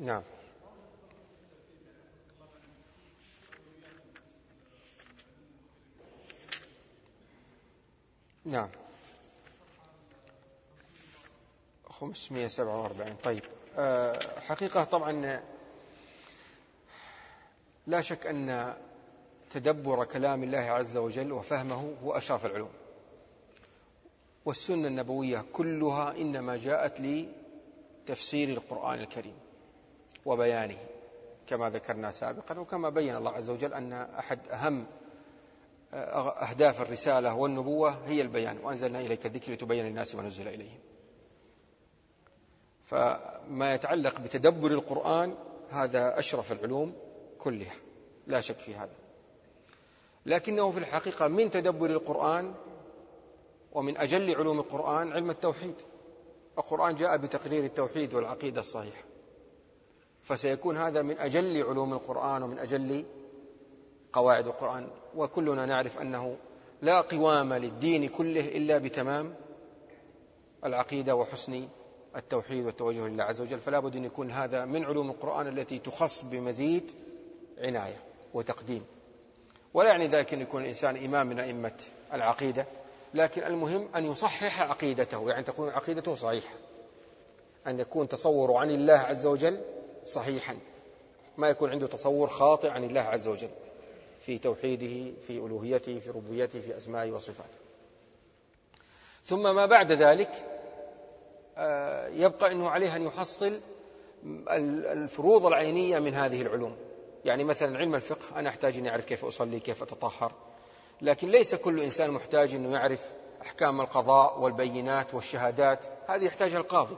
نعم. نعم. 547 طيب آه، حقيقة طبعا لا شك أن تدبر كلام الله عز وجل وفهمه هو أشرف العلوم. والسنة النبوية كلها إنما جاءت لتفسير القرآن الكريم وبيانه كما ذكرنا سابقا وكما بين الله عز وجل أن أحد أهم أهداف الرسالة والنبوة هي البيان وأنزلنا إليك الذكر لتبين للناس ما نزل إليهم. فما يتعلق بتدبر القرآن هذا أشرف العلوم كلها لا شك في هذا. لكنه في الحقيقة من تدبر القرآن ومن أجل علوم القرآن علم التوحيد. القرآن جاء بتقرير التوحيد والعقيدة الصحيحة. فسيكون هذا من أجل علوم القرآن ومن أجل قواعد القرآن. وكلنا نعرف أنه لا قوام للدين كله إلا بتمام العقيدة وحسن التوحيد والتوجه لله عز وجل. فلا بد أن يكون هذا من علوم القرآن التي تخص بمزيد عناية وتقديم. ولا يعني ذلك أن يكون الإنسان إمام من أئمة العقيدة لكن المهم أن يصحح عقيدته يعني تكون عقيدته صحيحة. أن يكون تصوره عن الله عز وجل صحيحا. ما يكون عنده تصور خاطئ عن الله عز وجل. في توحيده في ألوهيته في ربوبيته في أسمائه وصفاته. ثم ما بعد ذلك آه، يبقى أنه عليه أن يحصل الفروض العينية من هذه العلوم. يعني مثلا علم الفقه أنا أحتاج أن أعرف كيف أصلي كيف أتطهر. لكن ليس كل إنسان محتاج أنه يعرف أحكام القضاء والبينات والشهادات. هذه يحتاجها القاضي.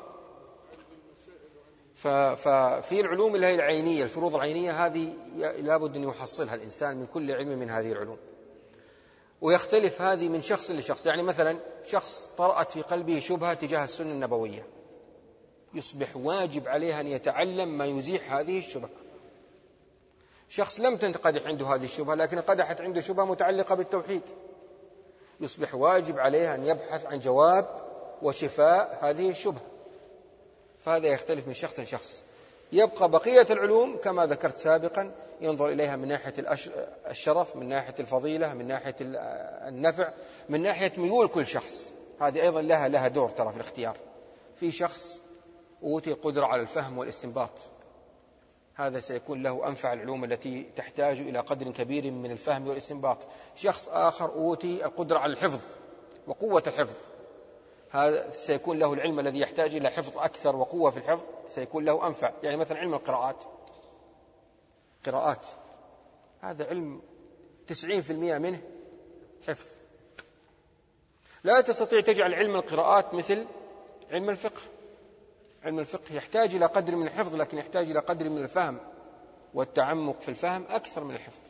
ففي العلوم اللي هي العينية الفروض العينية هذه لابد أن يحصلها الإنسان من كل علم من هذه العلوم. ويختلف هذه من شخص لشخص. يعني مثلا شخص طرأت في قلبه شبهة تجاه السنة النبوية. يصبح واجب عليه أن يتعلم ما يزيح هذه الشبهة. شخص لم تنقدح عنده هذه الشبهة لكن قدحت عنده شبهة متعلقة بالتوحيد. يصبح واجب عليه أن يبحث عن جواب وشفاء هذه الشبهة. فهذا يختلف من شخص لشخص. يبقى بقية العلوم كما ذكرت سابقا ينظر إليها من ناحية الشرف من ناحية الفضيلة من ناحية النفع من ناحية ميول كل شخص. هذه أيضا لها لها دور ترى في الاختيار. في شخص أوتي القدرة على الفهم والاستنباط. هذا سيكون له أنفع العلوم التي تحتاج إلى قدر كبير من الفهم والاستنباط. شخص آخر أوتي القدرة على الحفظ وقوة الحفظ. هذا سيكون له العلم الذي يحتاج إلى حفظ أكثر وقوة في الحفظ سيكون له أنفع. يعني مثلا علم القراءات. قراءات. هذا علم تسعين في المئة منه حفظ. لا تستطيع تجعل علم القراءات مثل علم الفقه. علم الفقه يحتاج إلى قدر من الحفظ لكن يحتاج إلى قدر من الفهم والتعمق في الفهم أكثر من الحفظ.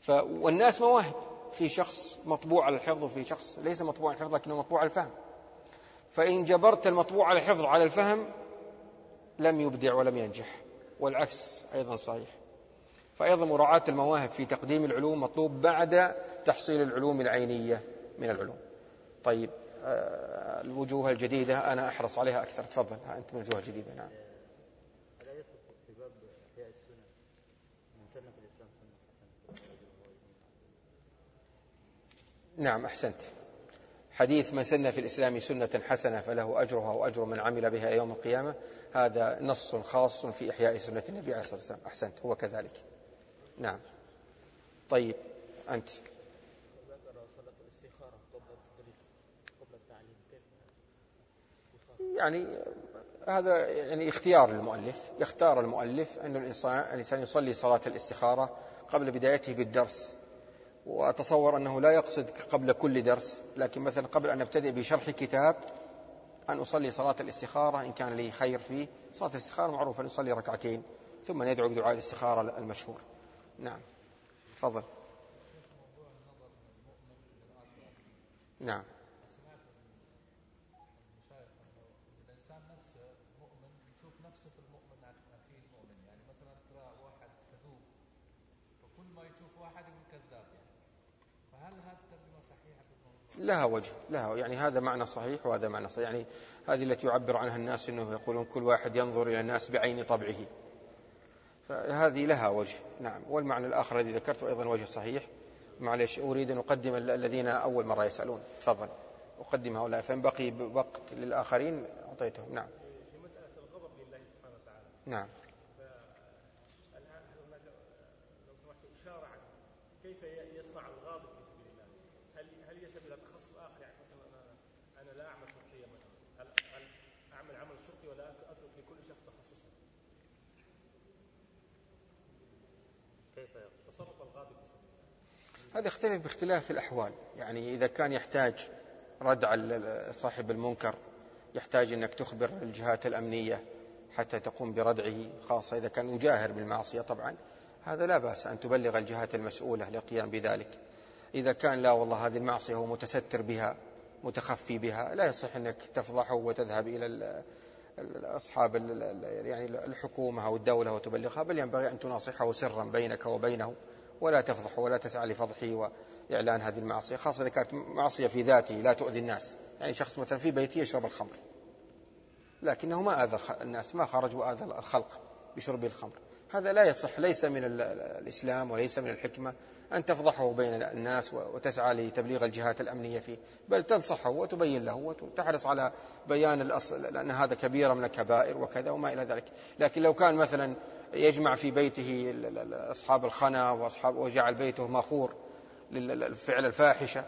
ف... والناس مواهب. في شخص مطبوع على الحفظ وفي شخص ليس مطبوع على الحفظ لكنه مطبوع على الفهم. فإن جبرت المطبوع على الحفظ على الفهم لم يبدع ولم ينجح. والعكس أيضا صحيح. فأيضا مراعاة المواهب في تقديم العلوم مطلوب بعد تحصيل العلوم العينية من العلوم. طيب آه، الوجوه الجديدة أنا أحرص عليها أكثر. تفضل أنت من الوجوه الجديدة نعم. نعم أحسنت. حديث من سن في الإسلام سنة حسنة فله أجرها وأجر من عمل بها يوم القيامة هذا نص خاص في إحياء سنة النبي عليه الصلاة والسلام. أحسنت. هو كذلك. نعم. طيب أنت. يعني هذا يعني اختيار للمؤلف يختار المؤلف أن الإنسان يصلي صلاة الاستخارة قبل بدايته بالدرس. وأتصور أنه لا يقصد قبل كل درس لكن مثلا قبل أن نبتدئ بشرح كتاب أن أصلي صلاة الاستخارة إن كان لي خير فيه. صلاة الاستخارة معروف أن أصلي ركعتين ثم ندعو بدعاء الاستخارة المشهور. نعم. تفضل. نعم. لها وجه لها يعني هذا معنى صحيح وهذا معنى صحيح. يعني هذه التي يعبر عنها الناس إنه يقولون كل واحد ينظر إلى الناس بعين طبعه. فهذه لها وجه. نعم. والمعنى الآخر الذي ذكرته أيضا وجه صحيح. معلش أريد أن أقدم الذين أول مرة يسألون. تفضل. أقدم هؤلاء. فإن بقي وقت للآخرين أعطيتهم. نعم. في مسألة الغضب لله سبحانه وتعالى. نعم. هذا يختلف باختلاف الأحوال. يعني إذا كان يحتاج ردع صاحب المنكر يحتاج أنك تخبر الجهات الأمنية حتى تقوم بردعه خاصة إذا كان يجاهر بالمعصية طبعا. هذا لا بأس أن تبلغ الجهات المسؤولة للقيام بذلك. إذا كان لا والله هذه المعصية هو متستر بها متخفي بها لا يصح أنك تفضحه وتذهب إلى أصحاب يعني الحكومة أو الدولة وتبلغها بل ينبغي أن تناصحه سرا بينك وبينه. ولا تفضحه ولا تسعى لفضحه وإعلان هذه المعصية خاصة إذا كانت معصية في ذاته لا تؤذي الناس. يعني شخص مثلا في بيته يشرب الخمر لكنه ما آذى الناس ما خرج وآذى الخلق بشرب الخمر. هذا لا يصح ليس من الإسلام وليس من الحكمة أن تفضحه بين الناس وتسعى لتبليغ الجهات الأمنية فيه بل تنصحه وتبين له وتحرص على بيان الأصل لأن هذا كبيرة من الكبائر وكذا وما إلى ذلك. لكن لو كان مثلا يجمع في بيته أصحاب الخنا وأصحاب وجعل بيته ماخور للفعل الفاحشة.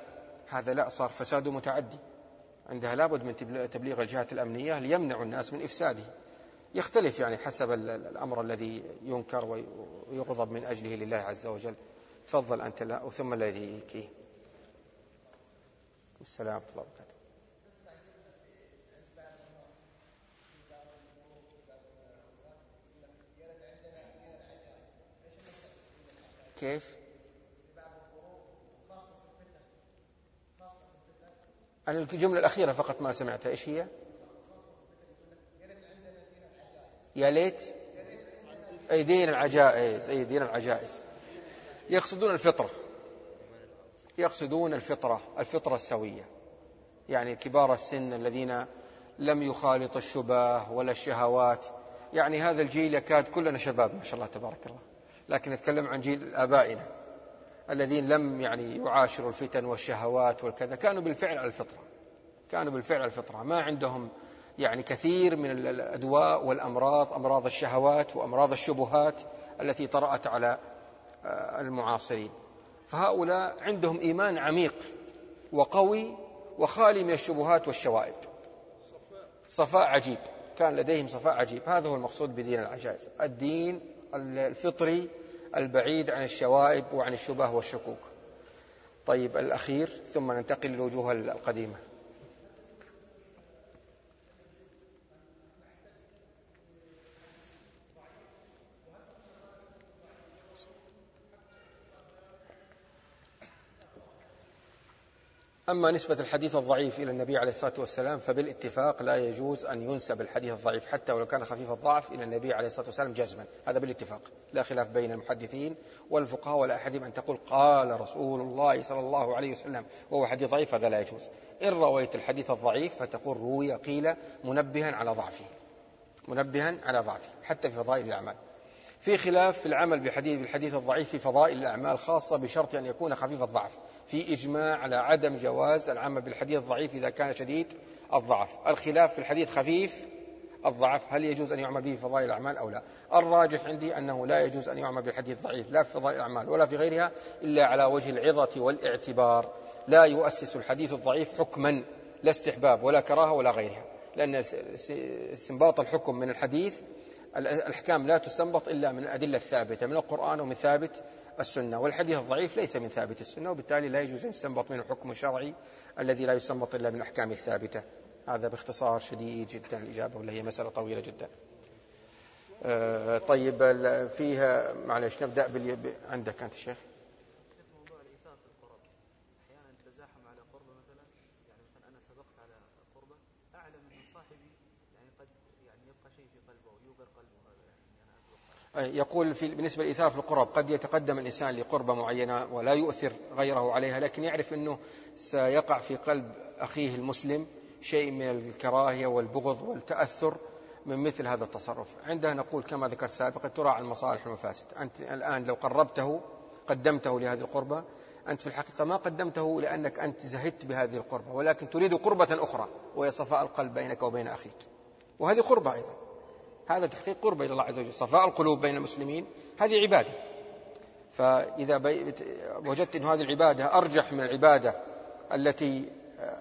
هذا لا صار فساد متعدي. عندها لابد من تبليغ الجهات الأمنية ليمنع الناس من إفساده. يختلف يعني حسب الأمر الذي ينكر ويغضب من أجله لله عز وجل. تفضل أنت لا ثم الذي يكيه. السلام ورحمة كيف؟ الجملة الأخيرة فقط ما سمعتها إيش هي؟ يا ليت. أي دين العجائز أي دين العجائز. يقصدون الفطرة. يقصدون الفطرة الفطرة السوية. يعني كبار السن الذين لم يخالط الشبه ولا الشهوات. يعني هذا الجيل يكاد كلنا شباب ما شاء الله تبارك الله. لكن نتكلم عن جيل آبائنا الذين لم يعني يعاشروا الفتن والشهوات والكذا. كانوا بالفعل على الفطرة. كانوا بالفعل على الفطرة. ما عندهم يعني كثير من الأدواء والأمراض أمراض الشهوات وأمراض الشبهات التي طرأت على آه، المعاصرين. فهؤلاء عندهم إيمان عميق وقوي وخالي من الشبهات والشوائب. صفاء عجيب. كان لديهم صفاء عجيب. هذا هو المقصود بدين العجائز. الدين الفطري البعيد عن الشوائب وعن الشبه والشكوك. طيب الأخير ثم ننتقل للوجوه القديمة. أما نسبة الحديث الضعيف إلى النبي عليه الصلاة والسلام فبالاتفاق لا يجوز أن ينسب الحديث الضعيف حتى ولو كان خفيف الضعف إلى النبي عليه الصلاة والسلام جزما. هذا بالاتفاق. لا خلاف بين المحدثين والفقهاء ولا أحدهم أن تقول قال رسول الله صلى الله عليه وسلم وهو حديث ضعيف هذا لا يجوز. إن رويت الحديث الضعيف فتقول روي قيل منبها على ضعفه منبها على ضعفه حتى في فضائل الأعمال. في خلاف في العمل بحديث بالحديث الضعيف في فضائل الأعمال خاصة بشرط أن يكون خفيف الضعف في إجماع على عدم جواز العمل بالحديث الضعيف إذا كان شديد الضعف. الخلاف في الحديث خفيف الضعف هل يجوز أن يعمل به في فضائل الأعمال أو لا؟ الراجح عندي أنه لا يجوز أن يعمل بالحديث الضعيف لا في فضائل الأعمال ولا في غيرها إلا على وجه العظة والاعتبار. لا يؤسس الحديث الضعيف حكما لا استحباب ولا كراهة ولا غيرها لأن استنباط الحكم من الحديث الأحكام لا تستنبط إلا من الأدلة الثابتة من القرآن ومن ثابت السنة. والحديث الضعيف ليس من ثابت السنة وبالتالي لا يجوز أن يستنبط منه حكم شرعي الذي لا يستنبط إلا من الأحكام الثابتة. هذا باختصار شديد جدا الإجابة ولا هي مسألة طويلة جدا. آه، طيب فيها معلش نبدأ. عندك أنت شيخ. يقول في بالنسبة للإيثار في القرب قد يتقدم الإنسان لقربة معينة ولا يؤثر غيره عليها لكن يعرف أنه سيقع في قلب أخيه المسلم شيء من الكراهية والبغض والتأثر من مثل هذا التصرف. عندها نقول كما ذكرت سابقا تراعى المصالح والمفاسد أنت الآن لو قربته قدمته لهذه القربة أنت في الحقيقة ما قدمته لأنك أنت زهدت بهذه القربة ولكن تريد قربة أخرى وهي صفاء القلب بينك وبين أخيك. وهذه قربة أيضا. هذا تحقيق قرب إلى الله عز وجل صفاء القلوب بين المسلمين هذه عبادة. فإذا وجدت أن هذه العبادة أرجح من العبادة التي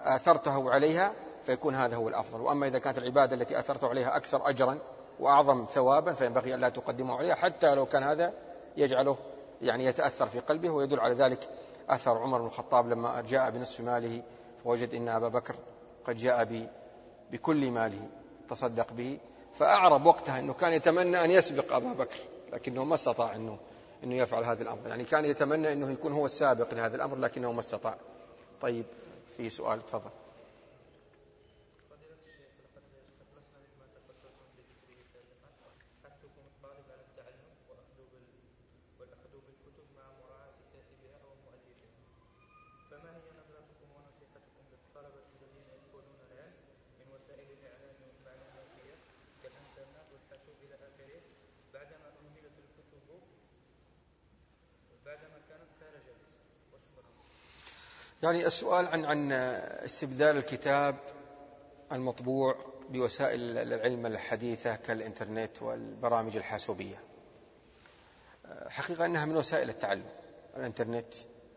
آثرته عليها فيكون هذا هو الأفضل. وأما إذا كانت العبادة التي آثرته عليها أكثر أجرا وأعظم ثوابا فينبغي أن لا تقدمه عليها حتى لو كان هذا يجعله يعني يتأثر في قلبه ويدل على ذلك أثر عمر بن الخطاب لما جاء بنصف ماله فوجد أن أبا بكر قد جاء بكل ماله تصدق به. فأعرب وقتها أنه كان يتمنى أن يسبق أبا بكر لكنه ما استطاع أنه أنه يفعل هذا الأمر. يعني كان يتمنى أنه يكون هو السابق لهذا الأمر لكنه ما استطاع. طيب في سؤال تفضل. يعني السؤال عن عن استبدال الكتاب المطبوع بوسائل العلم الحديثة كالإنترنت والبرامج الحاسوبية. حقيقة أنها من وسائل التعلم. الإنترنت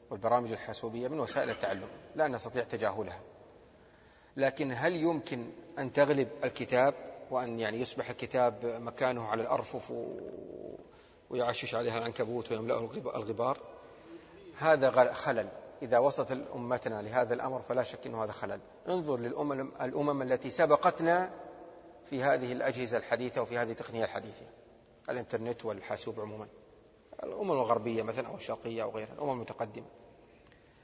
والبرامج الحاسوبية من وسائل التعلم. لا نستطيع تجاهلها. لكن هل يمكن أن تغلب الكتاب وأن يعني يصبح الكتاب مكانه على الأرفف ويعشش عليها العنكبوت ويملأه الغبار؟ هذا خلل. إذا وصلت أمتنا لهذا الأمر فلا شك أنه هذا خلل. انظر للأمم الأمم التي سبقتنا في هذه الأجهزة الحديثة وفي هذه التقنية الحديثة. الإنترنت والحاسوب عموما. الأمم الغربية مثلا أو الشرقية أو غيرها الأمم المتقدمة.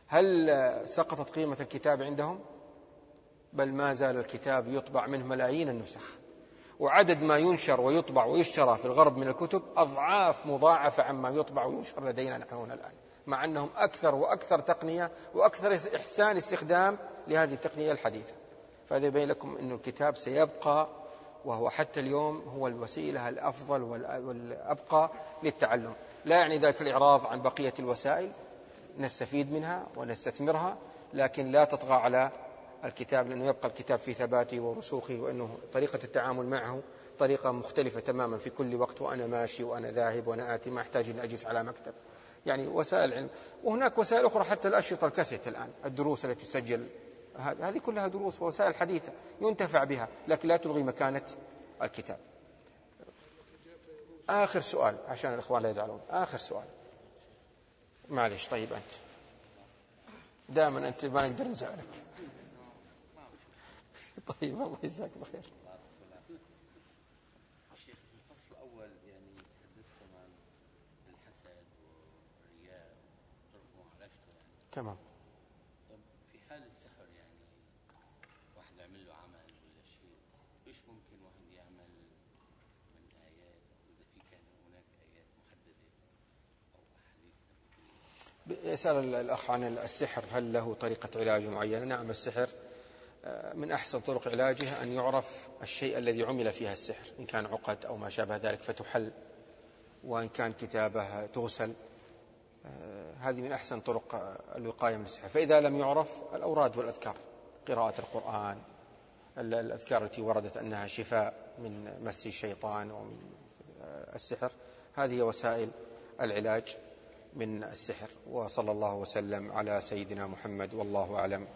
هل سقطت قيمة الكتاب عندهم؟ بل ما زال الكتاب يطبع منه ملايين النسخ. وعدد ما ينشر ويطبع ويشترى في الغرب من الكتب أضعاف مضاعفة عما يطبع وينشر لدينا نحن هنا الآن. مع أنهم أكثر وأكثر تقنية وأكثر إحسان استخدام لهذه التقنية الحديثة. فهذا يبين لكم أن الكتاب سيبقى وهو حتى اليوم هو الوسيلة الأفضل والأبقى للتعلم. لا يعني ذلك الإعراض عن بقية الوسائل نستفيد منها ونستثمرها لكن لا تطغى على الكتاب لأنه يبقى الكتاب في ثباته ورسوخه وأنه طريقة التعامل معه طريقة مختلفة تماما في كل وقت وأنا ماشي وأنا ذاهب وأنا آتي ما أحتاج أن أجلس على مكتب. يعني وسائل علم. وهناك وسائل أخرى حتى الأشرطة الكاسيت الآن الدروس التي تسجل. هذه كلها دروس ووسائل حديثة ينتفع بها لكن لا تلغي مكانة الكتاب. آخر سؤال عشان الإخوان لا يزعلون. آخر سؤال. معلش طيب أنت. دائما أنت ما نقدر نزعلك. (laughs) طيب الله يجزاك بخير. تمام. طب في حال السحر يعني واحد يعمل له عمل ولا شيء إيش ممكن واحد يعمل من آيات؟ وإذا في كان هناك آيات محددة أو أحاديث يسأل الأخ عن السحر هل له طريقة علاج معينة؟ نعم السحر آه، من أحسن طرق علاجه أن يعرف الشيء الذي عمل فيها السحر إن كان عقد أو ما شابه ذلك فتحل وإن كان كتابة تغسل آه، هذه من أحسن طرق الوقاية من السحر فإذا لم يعرف الأوراد والأذكار قراءة القرآن الأذكار التي وردت أنها شفاء من مس الشيطان ومن السحر هذه وسائل العلاج من السحر. وصلى الله وسلم على سيدنا محمد والله أعلم.